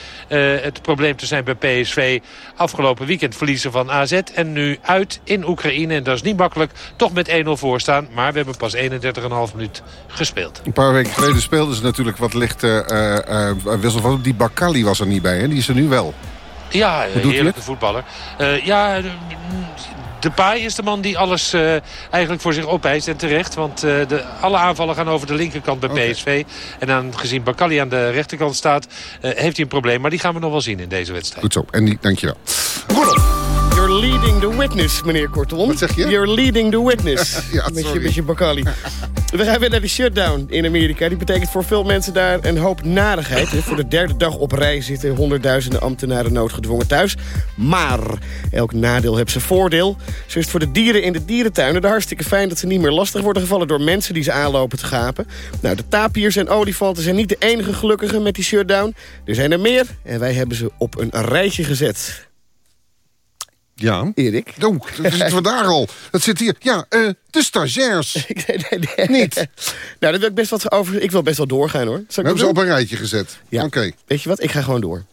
het probleem te zijn bij PSV. Afgelopen weekend verliezen van AZ. En nu uit in Oekraïne. En dat is niet makkelijk. Toch met 1-0 voorstaan. Maar we hebben pas 31,5 minuut gespeeld. Een paar weken geleden speelden ze natuurlijk wat licht uh, uh, wisselvallig. Die Bakali was er niet bij, hè? Die is er nu wel. Ja, heerlijke voetballer. Uh, ja, de Paai is de man die alles uh, eigenlijk voor zich opeist en terecht. Want uh, de, alle aanvallen gaan over de linkerkant bij okay. PSV. En dan gezien Bakali aan de rechterkant staat, uh, heeft hij een probleem. Maar die gaan we nog wel zien in deze wedstrijd. Goed zo, en die, dankjewel. You're leading the witness, meneer Kortom. Wat zeg je? You're leading the witness. ja, met, je, met je Bakali. We gaan weer naar de shutdown in Amerika. Die betekent voor veel mensen daar een hoop narigheid. voor de derde dag op rij zitten honderdduizenden ambtenaren noodgedwongen thuis. Maar elk nadeel heeft zijn voordeel. Zo is het voor de dieren in de dierentuinen hartstikke fijn... dat ze niet meer lastig worden gevallen door mensen die ze aanlopen te gapen. Nou, de tapiers en olifanten zijn niet de enige gelukkigen met die shutdown. Er zijn er meer en wij hebben ze op een rijtje gezet. Ja. Erik. Oh, dat zitten we daar al. Dat zit hier. Ja, uh, de stagiairs. nee, nee, nee. Niet. nou, daar wil ik best wat over. Ik wil best wel doorgaan hoor. we hebben ze op een rijtje gezet. Ja. Oké. Weet je wat? Ik ga gewoon door.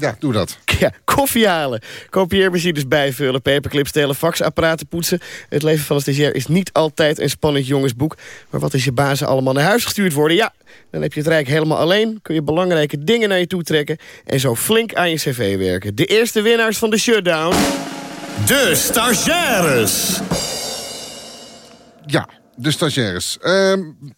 Ja, doe dat. Ja, koffie halen, kopieermachines bijvullen, paperclips tellen, faxapparaten poetsen. Het leven van een stagiair is niet altijd een spannend jongensboek. Maar wat als je bazen allemaal naar huis gestuurd worden? Ja, dan heb je het Rijk helemaal alleen, kun je belangrijke dingen naar je toe trekken... en zo flink aan je cv werken. De eerste winnaars van de shutdown... De stagiaires. Ja, de stagiaires. Uh,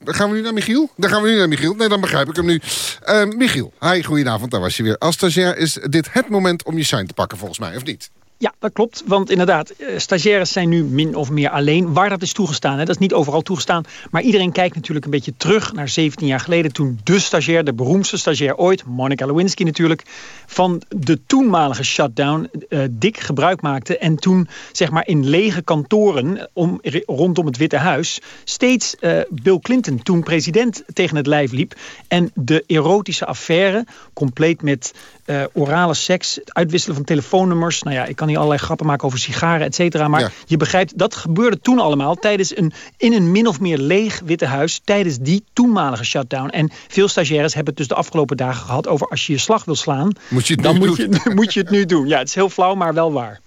gaan we nu naar Michiel? Dan gaan we nu naar Michiel. Nee, dan begrijp ik hem nu. Uh, Michiel, hi, goedenavond, daar was je weer. Als stagiair is dit het moment om je shine te pakken, volgens mij, of niet? Ja, dat klopt. Want inderdaad, eh, stagiaires zijn nu min of meer alleen. Waar dat is toegestaan. Hè? Dat is niet overal toegestaan. Maar iedereen kijkt natuurlijk een beetje terug naar 17 jaar geleden... toen de stagiair, de beroemdste stagiair ooit... Monica Lewinsky natuurlijk... van de toenmalige shutdown uh, dik gebruik maakte. En toen zeg maar in lege kantoren om, rondom het Witte Huis... steeds Bill Clinton, toen president, tegen het lijf liep. En de erotische affaire, compleet met uh, orale seks... het uitwisselen van telefoonnummers... nou ja, ik kan niet allerlei grappen maken over sigaren, et cetera. Maar ja. je begrijpt, dat gebeurde toen allemaal tijdens een, in een min of meer leeg Witte Huis... tijdens die toenmalige shutdown. En veel stagiaires hebben het dus de afgelopen dagen gehad... over als je je slag wil slaan, moet je dan moet je, moet je het nu doen. Ja, het is heel flauw, maar wel waar.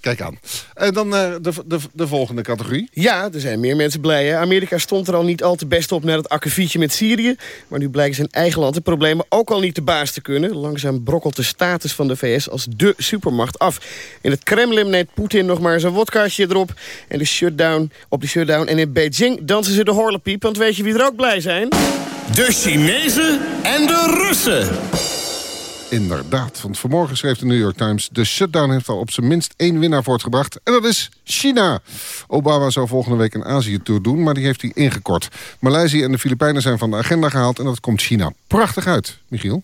Kijk aan. En dan uh, de, de, de volgende categorie. Ja, er zijn meer mensen blij. Hè? Amerika stond er al niet al te best op naar het akkefietje met Syrië. Maar nu blijkt zijn eigen land de problemen ook al niet de baas te kunnen. Langzaam brokkelt de status van de VS als de supermacht af. In het Kremlin neemt Poetin nog maar zijn wodkaartje erop. En de shutdown op de shutdown. En in Beijing dansen ze de horlepiep. Want weet je wie er ook blij zijn? De Chinezen en de Russen. Inderdaad, want vanmorgen schreef de New York Times... de shutdown heeft al op zijn minst één winnaar voortgebracht. En dat is China. Obama zou volgende week een Azië-tour doen, maar die heeft hij ingekort. Maleisië en de Filipijnen zijn van de agenda gehaald... en dat komt China prachtig uit. Michiel?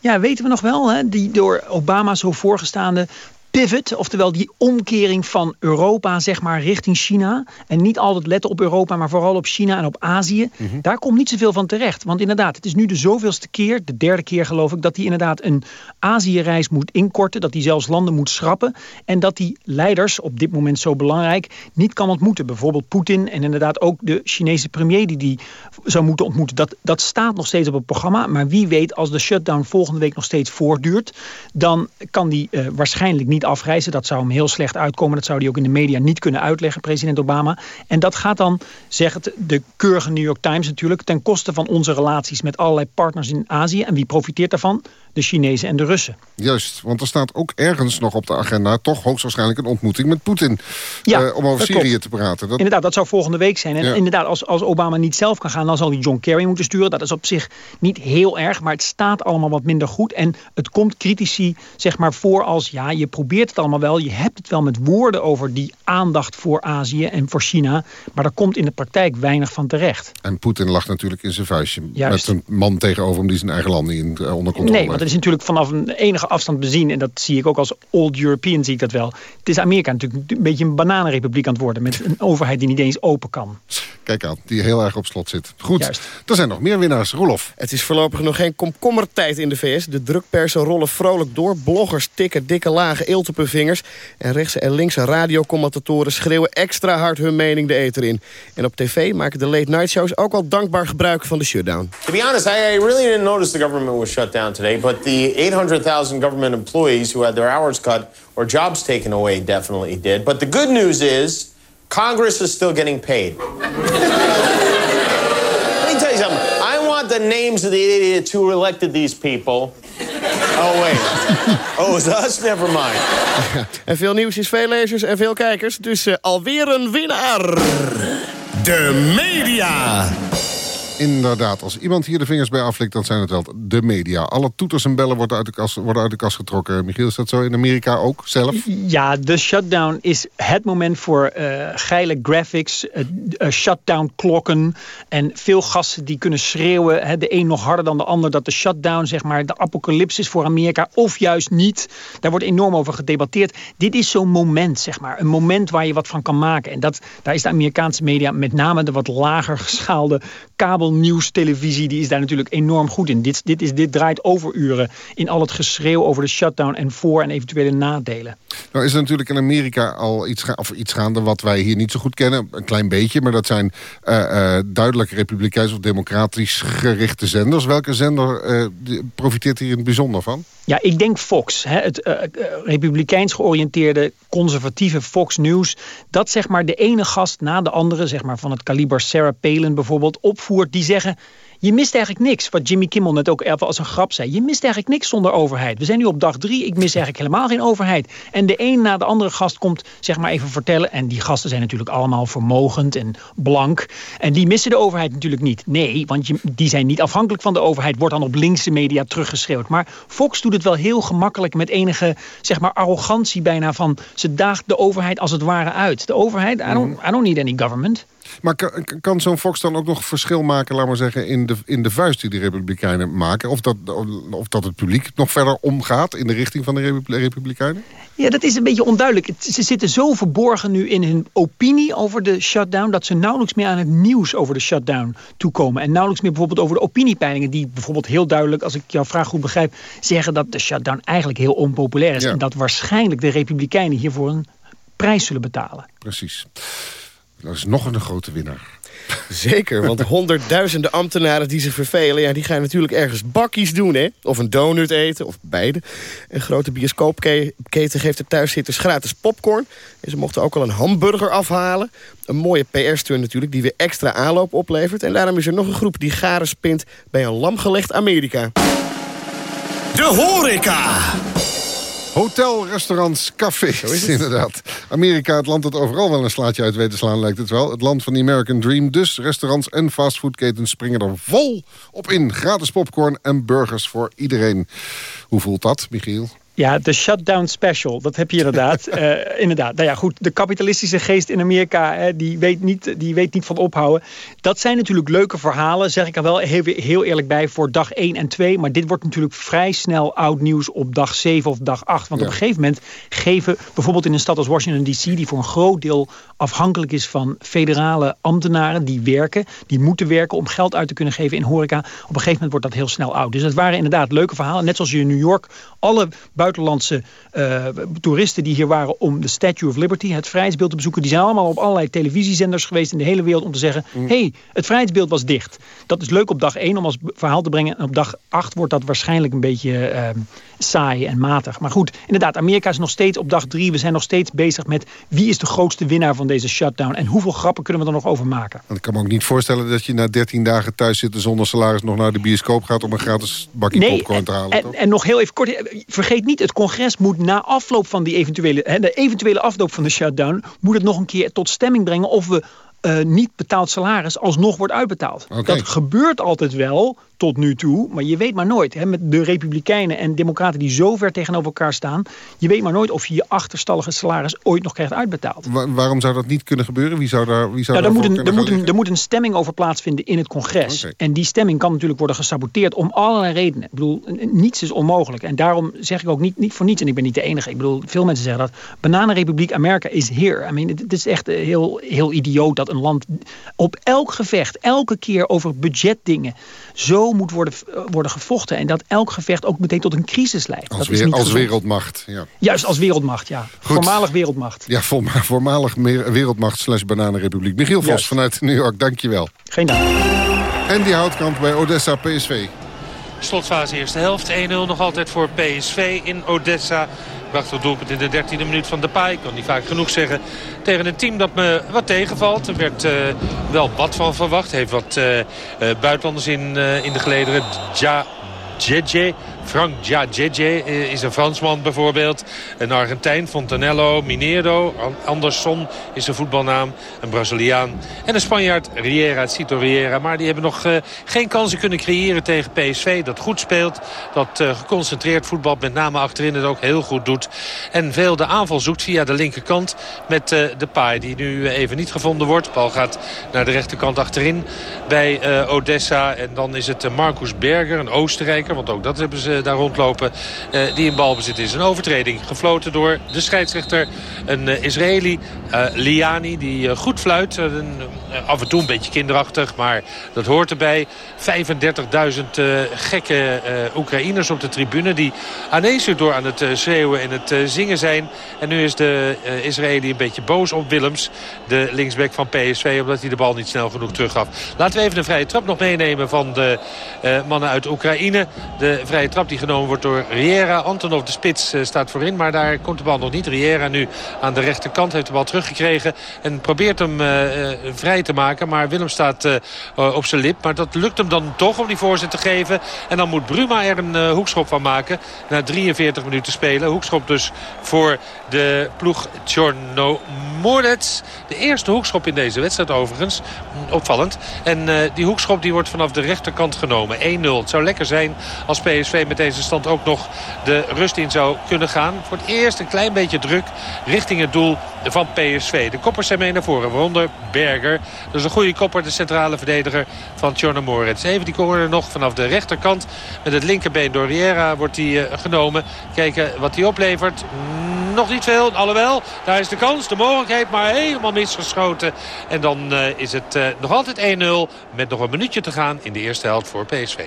Ja, weten we nog wel, hè? die door Obama zo voorgestaande pivot, oftewel die omkering van Europa zeg maar richting China. En niet altijd letten op Europa, maar vooral op China en op Azië. Mhm. Daar komt niet zoveel van terecht. Want inderdaad, het is nu de zoveelste keer, de derde keer geloof ik, dat hij inderdaad een Azië-reis moet inkorten. Dat hij zelfs landen moet schrappen. En dat die leiders, op dit moment zo belangrijk, niet kan ontmoeten. Bijvoorbeeld Poetin en inderdaad ook de Chinese premier die die zou moeten ontmoeten. Dat, dat staat nog steeds op het programma. Maar wie weet, als de shutdown volgende week nog steeds voortduurt, dan kan die uh, waarschijnlijk niet afreizen. Dat zou hem heel slecht uitkomen. Dat zou hij ook in de media niet kunnen uitleggen, president Obama. En dat gaat dan, zegt de keurige New York Times natuurlijk, ten koste van onze relaties met allerlei partners in Azië. En wie profiteert daarvan? De Chinezen en de Russen. Juist, want er staat ook ergens nog op de agenda... toch hoogstwaarschijnlijk een ontmoeting met Poetin... Ja, uh, om over Syrië te praten. Dat... Inderdaad, dat zou volgende week zijn. En inderdaad, als, als Obama niet zelf kan gaan... dan zal hij John Kerry moeten sturen. Dat is op zich niet heel erg, maar het staat allemaal wat minder goed. En het komt critici zeg maar voor als... ja, je probeert het allemaal wel, je hebt het wel met woorden... over die aandacht voor Azië en voor China... maar er komt in de praktijk weinig van terecht. En Poetin lag natuurlijk in zijn vuistje... Juist. met een man tegenover hem die zijn eigen land niet in, uh, onder controle Nee, want het is natuurlijk vanaf een enige afstand bezien... en dat zie ik ook als old European, zie ik dat wel. Het is Amerika natuurlijk een beetje een bananenrepubliek aan het worden... met een overheid die niet eens open kan. Kijk aan, die heel erg op slot zit. Goed, Juist. er zijn nog meer winnaars. Rolof. Het is voorlopig nog geen komkommertijd in de VS. De drukpersen rollen vrolijk door. Bloggers tikken dikke lage eelt op hun vingers. En rechtse en linkse radiocommentatoren schreeuwen extra hard hun mening de eter in. En op tv maken de late night shows ook al dankbaar gebruik van de shutdown. To be honest, I really didn't notice the government was shut down today. But the 800,000 government employees who had their hours cut or jobs taken away definitely did. But the good news is Congress is still getting paid. Let me tell you something. I want the names of the idiots who elected these people. Oh, wait. Oh, is us? Never mind. En veel nieuws is veel lezers en veel kijkers. Dus uh, alweer een winnaar. De media. Inderdaad, als iemand hier de vingers bij aflikt, dan zijn het wel de media. Alle toeters en bellen worden uit de kast, worden uit de kast getrokken. Michiel, is dat zo in Amerika ook zelf? Ja, de shutdown is het moment voor uh, geile graphics, uh, shutdown klokken... en veel gasten die kunnen schreeuwen, hè, de een nog harder dan de ander... dat de shutdown, zeg maar, de apocalypse is voor Amerika, of juist niet. Daar wordt enorm over gedebatteerd. Dit is zo'n moment, zeg maar. Een moment waar je wat van kan maken. En dat, daar is de Amerikaanse media, met name de wat lager geschaalde kabel nieuwstelevisie die is daar natuurlijk enorm goed in. Dit, dit, is, dit draait overuren in al het geschreeuw over de shutdown en voor- en eventuele nadelen. Nou is er natuurlijk in Amerika al iets, of iets gaande wat wij hier niet zo goed kennen. Een klein beetje, maar dat zijn uh, uh, duidelijk republikeins of democratisch gerichte zenders. Welke zender uh, profiteert hier in het bijzonder van? Ja, ik denk Fox. Hè, het republikeins georiënteerde conservatieve Fox News. Dat zeg maar de ene gast na de andere, zeg maar van het kaliber Sarah Palin bijvoorbeeld, opvoert. Die zeggen, je mist eigenlijk niks. Wat Jimmy Kimmel net ook even als een grap zei. Je mist eigenlijk niks zonder overheid. We zijn nu op dag drie. Ik mis eigenlijk helemaal geen overheid. En de een na de andere gast komt zeg maar even vertellen. En die gasten zijn natuurlijk allemaal vermogend en blank. En die missen de overheid natuurlijk niet. Nee, want die zijn niet afhankelijk van de overheid. Wordt dan op linkse media teruggeschreeuwd. Maar Fox doet het wel heel gemakkelijk met enige zeg maar arrogantie bijna van. Ze daagt de overheid als het ware uit. De overheid, I don't, I don't need any government. Maar kan, kan zo'n Fox dan ook nog verschil maken, laat maar zeggen, in de, in de vuist die de Republikeinen maken? Of dat, of dat het publiek nog verder omgaat in de richting van de Republikeinen? Ja, dat is een beetje onduidelijk. Ze zitten zo verborgen nu in hun opinie over de shutdown... dat ze nauwelijks meer aan het nieuws over de shutdown toekomen. En nauwelijks meer bijvoorbeeld over de opiniepeilingen... die bijvoorbeeld heel duidelijk, als ik jouw vraag goed begrijp... zeggen dat de shutdown eigenlijk heel onpopulair is. En dat waarschijnlijk de Republikeinen hiervoor een prijs zullen betalen. Precies. Dat is nog een grote winnaar. Zeker, want honderdduizenden ambtenaren die zich vervelen... Ja, die gaan natuurlijk ergens bakkies doen, hè? Of een donut eten, of beide. Een grote bioscoopketen geeft de thuiszitters gratis popcorn. En ze mochten ook al een hamburger afhalen. Een mooie PR-steun natuurlijk, die weer extra aanloop oplevert. En daarom is er nog een groep die garen spint bij een lamgelegd Amerika. De horeca! Hotel, restaurants, cafés, inderdaad. Amerika, het land dat overal wel een slaatje uit weet te slaan, lijkt het wel. Het land van de American Dream. Dus restaurants en fastfoodketens springen er vol op in. Gratis popcorn en burgers voor iedereen. Hoe voelt dat, Michiel? Ja, de shutdown special, dat heb je inderdaad. uh, inderdaad. Nou ja, goed, de kapitalistische geest in Amerika, hè, die, weet niet, die weet niet van ophouden. Dat zijn natuurlijk leuke verhalen, zeg ik er wel heel, heel eerlijk bij, voor dag 1 en 2. Maar dit wordt natuurlijk vrij snel oud nieuws op dag 7 of dag 8. Want op een gegeven moment geven, bijvoorbeeld in een stad als Washington D.C., die voor een groot deel afhankelijk is van federale ambtenaren die werken, die moeten werken om geld uit te kunnen geven in horeca. Op een gegeven moment wordt dat heel snel oud. Dus het waren inderdaad leuke verhalen. Net zoals je in New York alle buitenlandse uh, toeristen die hier waren om de Statue of Liberty, het vrijheidsbeeld te bezoeken, die zijn allemaal op allerlei televisiezenders geweest in de hele wereld om te zeggen, hé, mm. hey, het vrijheidsbeeld was dicht. Dat is leuk op dag 1 om als verhaal te brengen. En op dag 8 wordt dat waarschijnlijk een beetje uh, saai en matig. Maar goed, inderdaad, Amerika is nog steeds op dag 3. We zijn nog steeds bezig met wie is de grootste winnaar van deze shutdown. En hoeveel grappen kunnen we er nog over maken. ik kan me ook niet voorstellen dat je na 13 dagen thuis zitten zonder salaris nog naar de bioscoop gaat om een gratis bakje nee, popcorn te halen. En, en, nog heel even kort, vergeet niet, het congres moet na afloop van die eventuele, hè, de eventuele afloop van de shutdown, moet het nog een keer tot stemming brengen of we uh, niet betaald salaris alsnog wordt uitbetaald. Dat gebeurt altijd wel, tot nu toe. Maar je weet maar nooit. Hè, met de Republikeinen en Democraten die zo ver tegenover elkaar staan. Je weet maar nooit of je je achterstallige salaris ooit nog krijgt uitbetaald. waarom zou dat niet kunnen gebeuren? Wie zou daar wie zou nou, er, moet een, er, moet een, er moet een stemming over plaatsvinden in het congres. En die stemming kan natuurlijk worden gesaboteerd om allerlei redenen. Ik bedoel, niets is onmogelijk. En daarom zeg ik ook niet, niet voor niets. En ik ben niet de enige. Ik bedoel, veel mensen zeggen dat. Bananenrepubliek Amerika is here. I mean, het is echt heel, heel idioot dat een land op elk gevecht, elke keer over budgetdingen zo moet worden, eh, worden gevochten. En dat elk gevecht ook meteen tot een crisis leidt. Als, weer, als wereldmacht, ja. Juist, als wereldmacht, ja. Voormalig wereldmacht. Ja, voormalig wereldmacht slash bananenrepubliek. Michiel Vos vanuit New York, dankjewel. Geen dank. En die houtkamp bij Odessa PSV. Slotfase eerste helft. 1-0 nog altijd voor PSV in Odessa. Prachtig doelpunt in de 13e minuut van de paai. Ik kan niet vaak genoeg zeggen. Tegen een team dat me wat tegenvalt. Er werd uh, wel wat van verwacht. Heeft wat uh, uh, buitenlanders in, in de gelederen. Ja, JJ Frank Giajeje is een Fransman bijvoorbeeld. Een Argentijn, Fontanello, Mineiro. Anderson is zijn voetbalnaam. Een Braziliaan. En een Spanjaard, Riera, Cito Riera. Maar die hebben nog uh, geen kansen kunnen creëren tegen PSV. Dat goed speelt. Dat uh, geconcentreerd voetbal met name achterin het ook heel goed doet. En veel de aanval zoekt via de linkerkant met de paai. Die nu even niet gevonden wordt. Bal gaat naar de rechterkant achterin bij Odessa. En dan is het Marcus Berger, een Oostenrijker. Want ook dat hebben ze daar rondlopen uh, die in balbezit is. Een overtreding gefloten door de scheidsrechter. Een uh, Israëli, Liani, die goed fluit. af en toe een beetje kinderachtig, maar dat hoort erbij. 35.000 gekke Oekraïners op de tribune... die aaneens door aan het schreeuwen en het zingen zijn. En nu is de Israëli een beetje boos op Willems, de linksback van PSV... omdat hij de bal niet snel genoeg teruggaf. Laten we even een vrije trap nog meenemen van de mannen uit Oekraïne. De vrije trap die genomen wordt door Riera. Antonov de spits uh, staat voorin, maar daar komt de bal nog niet. Riera nu aan de rechterkant heeft de bal teruggekregen. En probeert hem uh, vrij te maken. Maar Willem staat op zijn lip. Maar dat lukt hem dan toch om die voorzet te geven. En dan moet Bruma er een hoekschop van maken. Na 43 minuten spelen. Hoekschop dus voor de ploeg Chorno. De eerste hoekschop in deze wedstrijd overigens. Opvallend. En die hoekschop die wordt vanaf de rechterkant genomen. 1-0. Het zou lekker zijn als PSV met deze stand ook nog de rust in zou kunnen gaan. Voor het eerst een klein beetje druk richting het doel van PSV. De koppers zijn mee naar voren, waaronder Berger. Dat is een goede kopper, de centrale verdediger van Tjorno Moritz. Even die corner nog vanaf de rechterkant. Met het linkerbeen door Riera wordt hij uh, genomen. Kijken wat hij oplevert. Nog niet veel, alhoewel. Daar is de kans, de mogelijkheid, maar helemaal misgeschoten. En dan uh, is het uh, nog altijd 1-0 met nog een minuutje te gaan in de eerste helft voor PSV.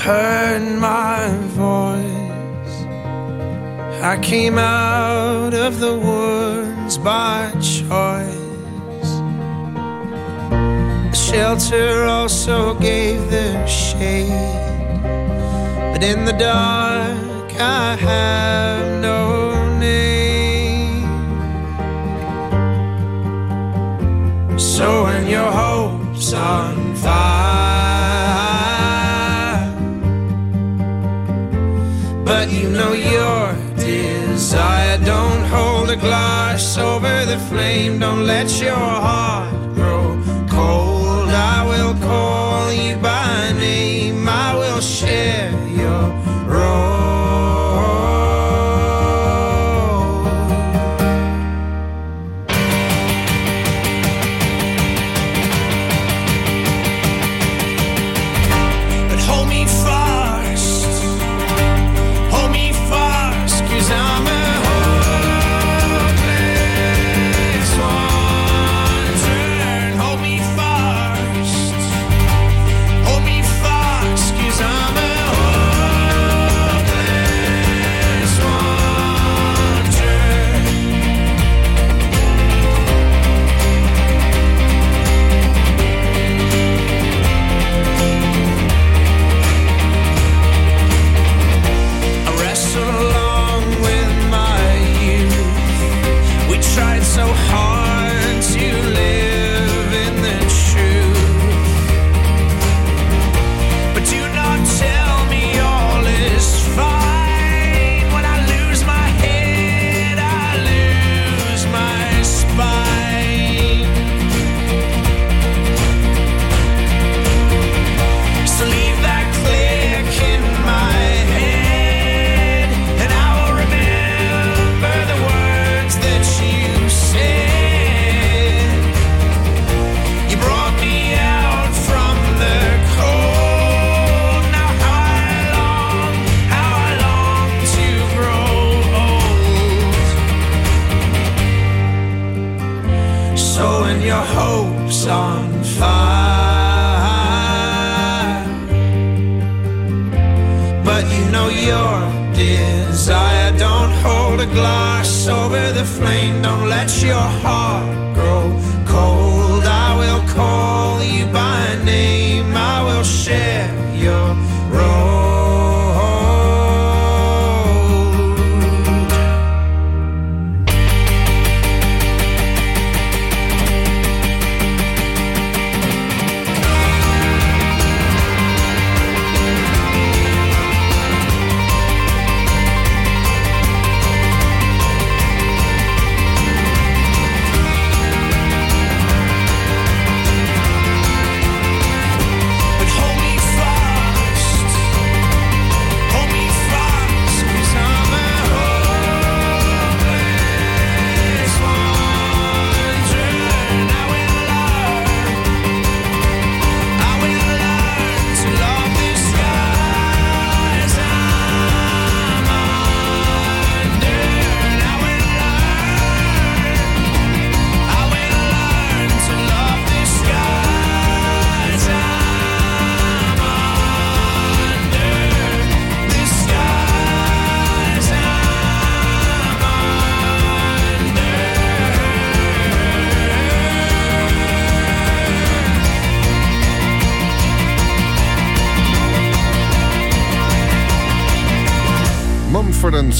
Heard my voice. I came out of the woods by choice. The shelter also gave the shade. But in the dark, I have no name. So when your hopes on fire. but you know your desire. Don't hold a glass over the flame, don't let your heart grow cold. I will call you by name, I will share your.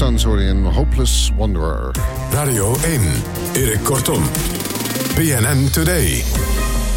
Sons hoor je in Hopeless Wanderer. Radio 1, Erik Kortom. BNN Today.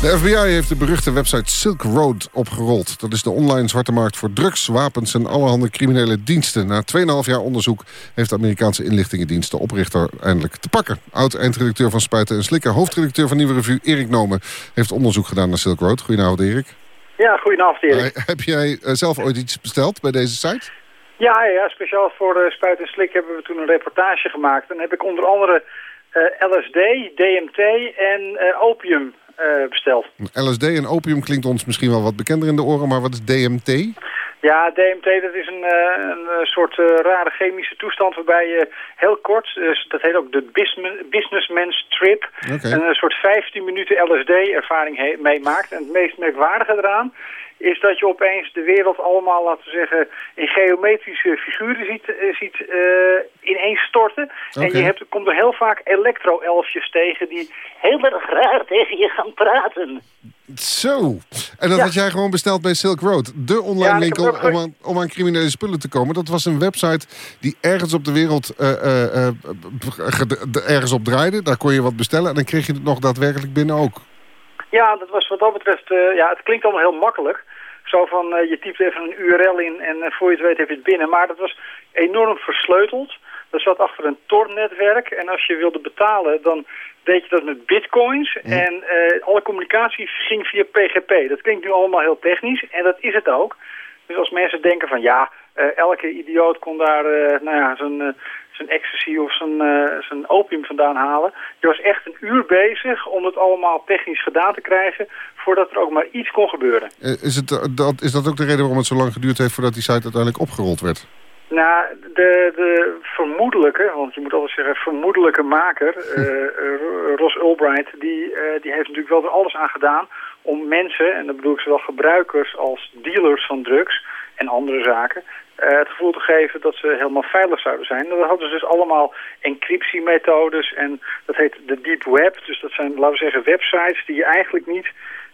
De FBI heeft de beruchte website Silk Road opgerold. Dat is de online zwarte markt voor drugs, wapens en allerhande criminele diensten. Na 2,5 jaar onderzoek heeft de Amerikaanse inlichtingendienst de oprichter eindelijk te pakken. Oud-eindredacteur van Spuiten en Slikker, hoofdredacteur van Nieuwe Revue Erik Nomen... heeft onderzoek gedaan naar Silk Road. Goedenavond Erik. Ja, goedenavond Erik. Heb jij eh, zelf ooit iets besteld bij deze site? Ja, ja, speciaal voor uh, Spuit en Slik hebben we toen een reportage gemaakt. En heb ik onder andere eh, LSD, DMT en eh, opium eh, besteld. LSD en opium klinkt ons misschien wel wat bekender in de oren, maar wat is DMT? Ja, DMT dat is een, eh, een eh, soort eh, rare chemische toestand waarbij je heel kort, dus dat heet ook de business- businessman's trip, een, eh, soort 15 minuten LSD-ervaring meemaakt. En het meest merkwaardige eraan is dat je opeens de wereld allemaal, laten we zeggen, in geometrische figuren ziet, eh, ziet eh, ineenstorten. En je hebt, komt er heel vaak elektro-elfjes tegen die heel erg raar tegen je gaan praten. Zo. En dat Ja. had jij gewoon besteld bij Silk Road. De online Ja, winkel ook om aan, om aan criminele spullen te komen. Dat was een website die ergens op de wereld eh, ergens op draaide. Daar kon je wat bestellen en dan kreeg je het nog daadwerkelijk binnen ook. Ja, dat was wat dat betreft, eh, ja, het klinkt allemaal heel makkelijk. Zo van, eh, je typt even een URL in en eh, voor je het weet heb je het binnen. Maar dat was enorm versleuteld. Dat zat achter een Tor-netwerk. En als je wilde betalen, dan deed je dat met bitcoins. En eh, alle communicatie ging via PGP. Dat klinkt nu allemaal heel technisch. En dat is het ook. Dus als mensen denken van, ja, eh, elke idioot kon daar eh, nou ja, zijn, eh, zijn ecstasy of zijn, zijn opium vandaan halen. Je was echt een uur bezig om het allemaal technisch gedaan te krijgen... voordat er ook maar iets kon gebeuren. Is, het, dat, is dat ook de reden waarom het zo lang geduurd heeft voordat die site uiteindelijk opgerold werd? Nou, de, de vermoedelijke, want je moet altijd zeggen vermoedelijke maker, Ross Ulbright, die, eh, die heeft natuurlijk wel er alles aan gedaan om mensen, en dan bedoel ik zowel gebruikers als dealers van drugs en andere zaken, eh, het gevoel te geven dat ze helemaal veilig zouden zijn. En dat hadden ze dus allemaal encryptiemethodes en dat heet de deep web. Dus dat zijn, laten we zeggen, websites die je eigenlijk niet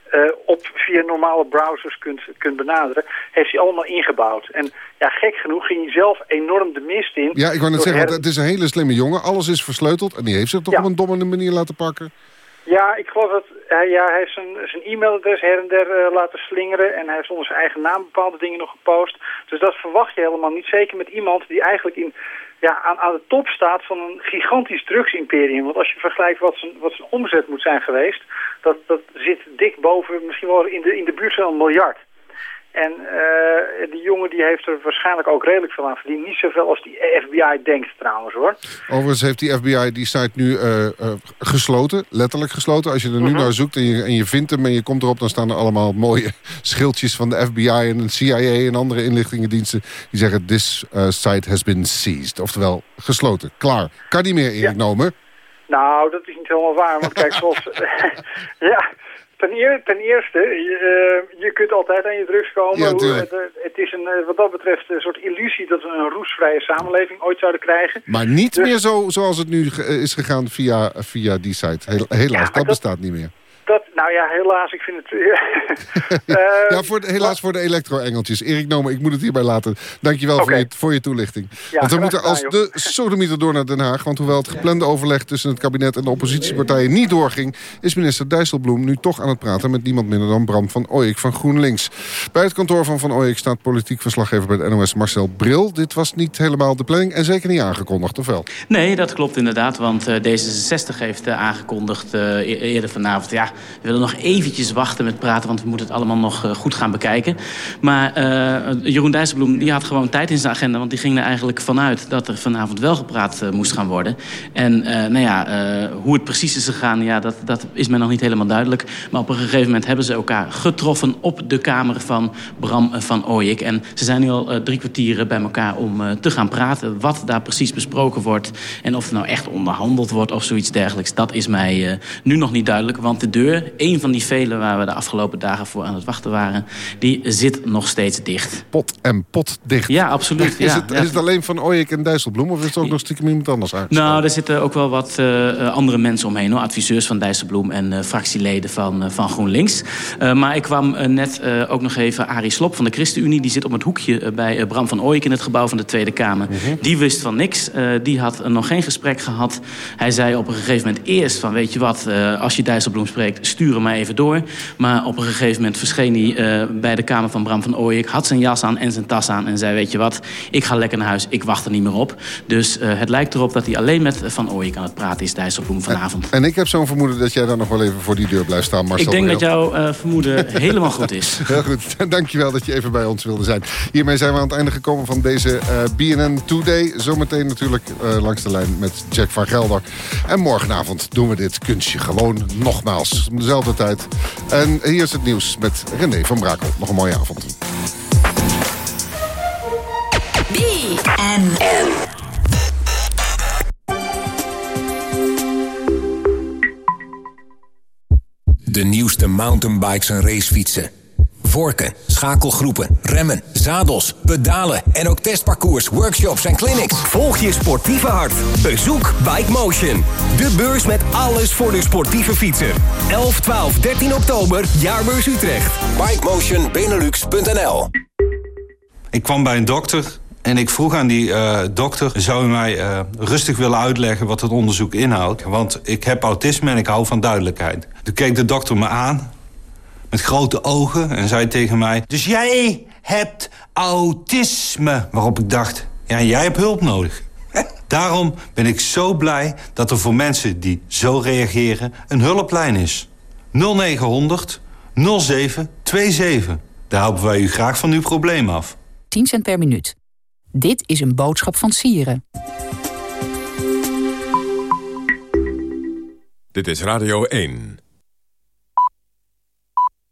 eh, op via normale browsers kunt, kunt benaderen, heeft hij allemaal ingebouwd. En ja, gek genoeg ging hij zelf enorm de mist in. Ja, ik wou net zeggen, her- het is een hele slimme jongen. Alles is versleuteld en die heeft zich toch Ja. op een domme manier laten pakken. Ja, ik geloof dat hij, ja, hij heeft zijn, zijn e-mailadres her en der eh, laten slingeren. En hij heeft onder zijn eigen naam bepaalde dingen nog gepost. Dus dat verwacht je helemaal niet. Zeker met iemand die eigenlijk in, ja, aan, aan de top staat van een gigantisch drugsimperium. Want als je vergelijkt wat zijn, wat zijn omzet moet zijn geweest... Dat, dat zit dik boven, misschien wel in de, in de buurt van een miljard. En eh, die jongen die heeft er waarschijnlijk ook redelijk veel aan verdiend. Niet zoveel als die FBI denkt trouwens hoor. Overigens heeft die FBI die site nu eh, eh, gesloten, letterlijk gesloten. Als je er nu naar zoekt en je, en je vindt hem en je komt erop... dan staan er allemaal mooie schildjes van de FBI en de CIA en andere inlichtingendiensten... die zeggen, this site has been seized. Oftewel, gesloten, klaar. Kan niet meer, Erik Nomen. Nou, dat is niet helemaal waar. Want kijk, zoals... ja, Ten, eer, ten eerste, je, uh, je, kunt altijd aan je drugs komen. Ja, het, het, is een, wat dat betreft een soort illusie dat we een roesvrije samenleving ooit zouden krijgen. Maar niet dus- meer zo zoals het nu is gegaan via, via die site. helaas, dat bestaat niet meer. Dat, nou ja, helaas, ik vind het... uh, ja, voor helaas voor de elektro-engeltjes. Erik Nomen, ik moet het hierbij laten. Dankjewel okay. voor, je, voor je toelichting. Ja, want we moeten als joh. de sodemieter door naar Den Haag. Want hoewel het geplande overleg tussen het kabinet en de oppositiepartijen niet doorging... is minister Dijsselbloem nu toch aan het praten met niemand minder dan Bram van Ooyek van GroenLinks. Bij het kantoor van Van Ooyek staat politiek verslaggever bij de NOS Marcel Bril. Dit was niet helemaal de planning en zeker niet aangekondigd, of wel? Nee, dat klopt inderdaad, want uh, D66 heeft uh, aangekondigd uh, eerder vanavond... ja, willen nog eventjes wachten met praten, want we moeten het allemaal nog uh, goed gaan bekijken. Maar uh, Jeroen Dijsselbloem die had gewoon tijd in zijn agenda, want die ging er eigenlijk vanuit dat er vanavond wel gepraat uh, moest gaan worden. En nou ja, hoe het precies is gegaan, ja, dat, dat is mij nog niet helemaal duidelijk. Maar op een gegeven moment hebben ze elkaar getroffen op de kamer van Bram van Ooyek. En ze zijn nu al drie kwartieren bij elkaar om te gaan praten. Wat daar precies besproken wordt en of er nou echt onderhandeld wordt of zoiets dergelijks. Dat is mij nu nog niet duidelijk, want de deur een van die vele waar we de afgelopen dagen voor aan het wachten waren... die zit nog steeds dicht. Pot en pot dicht. Ja, absoluut. Is, het, is het alleen van Oyek en Dijsselbloem... of is het ook nog stiekem iemand anders uit? Nou, er zitten ook wel wat uh, andere mensen omheen. Hoor. Adviseurs van Dijsselbloem en uh, fractieleden van, uh, van GroenLinks. maar ik kwam net ook nog even Arie Slop van de ChristenUnie. Die zit op het hoekje bij Bram van Ooyek in het gebouw van de Tweede Kamer. -hmm. Die wist van niks. die had nog geen gesprek gehad. Hij zei op een gegeven moment eerst van... weet je wat, als je Dijsselbloem spreekt stuur hem maar even door. Maar op een gegeven moment verscheen hij uh, bij de kamer van Bram van Ooyek... had zijn jas aan en zijn tas aan en zei... weet je wat, ik ga lekker naar huis, ik wacht er niet meer op. Dus uh, het lijkt erop dat hij alleen met Van Ooyek aan het praten is... Dijsselbloem vanavond. En, en ik heb zo'n vermoeden dat jij dan nog wel even voor die deur blijft staan, Marcel. Ik denk dat jouw uh, vermoeden helemaal goed is. Heel goed, dankjewel dat je even bij ons wilde zijn. Hiermee zijn we aan het einde gekomen van deze BNN Today. Zometeen natuurlijk langs de lijn met Jack van Gelder. En morgenavond doen we dit kunstje gewoon nogmaals. Dezelfde tijd. En hier is het nieuws met René van Brakel. Nog een mooie avond. BNN. De nieuwste mountainbikes en racefietsen. Vorken, schakelgroepen, remmen, zadels, pedalen en ook testparcours, workshops en clinics. Volg je sportieve hart. Bezoek Bike Motion. De beurs met alles voor de sportieve fietser. 11, 12, 13 oktober, Jaarbeurs Utrecht. BikemotionBenelux.nl Ik kwam bij een dokter en ik vroeg aan die uh, dokter... zou u mij uh, rustig willen uitleggen wat het onderzoek inhoudt? Want ik heb autisme en ik hou van duidelijkheid. Toen keek de dokter me aan met grote ogen en zei tegen mij... Dus jij hebt autisme. Waarop ik dacht, ja, jij hebt hulp nodig. Daarom ben ik zo blij dat er voor mensen die zo reageren... een hulplijn is. 0900 0727. Daar helpen wij u graag van uw probleem af. 10 cent per minuut. Dit is een boodschap van Sieren. Dit is Radio 1.